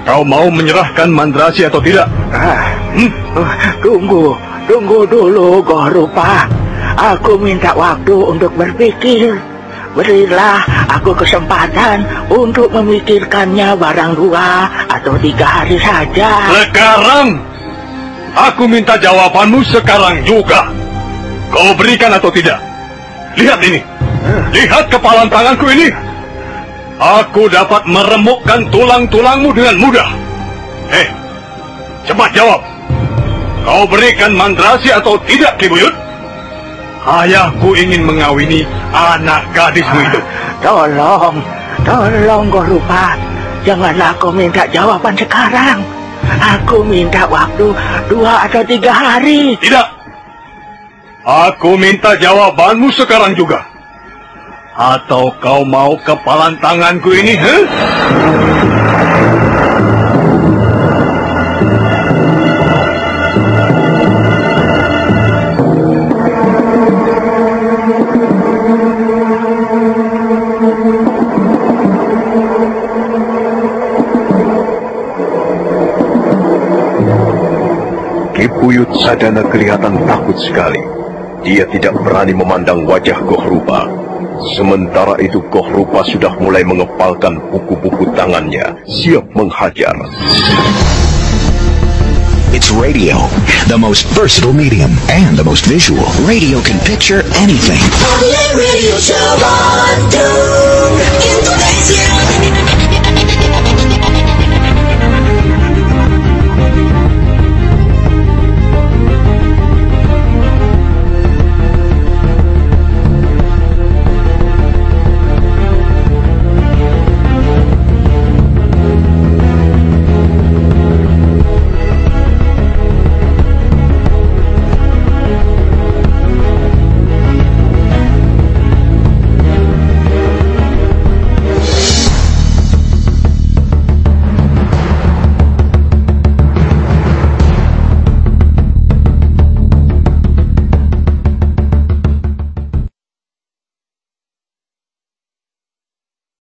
Kau mau menyerahkan Mandrasi atau tidak? Ah, hmm? uh, tunggu, tunggu dulu, Gorupa. Aku minta waktu untuk berpikir. Berilah aku kesempatan untuk memikirkannya barang dua atau tiga hari saja. Sekarang, aku minta jawabanmu sekarang juga. Kau berikan atau tidak? Lihat ini. Lihat kepalan tanganku ini. Aku dapat meremukkan tulang-tulangmu dengan mudah. Eh, cepat jawab. Kau berikan mandrasi atau tidak, Kibuyut? Ayahku ingin mengawini anak gadismu itu. Tolong, tolong Gorupa. Janganlah kau minta jawaban sekarang. Aku minta waktu dua atau tiga hari. Tidak. Aku minta jawabanmu sekarang juga. Atau kau mau kepalan tanganku ini, huh? Kipuyut Sadana kelihatan takut sekali. Dia tidak berani memandang wajah Kohrupa. Sementara itu Kohrupa sudah mulai mengepalkan buku-buku tangannya, siap menghajar. It's radio, the most versatile medium and the most visual. Radio can picture anything. Radio Show Bandung, Indonesia.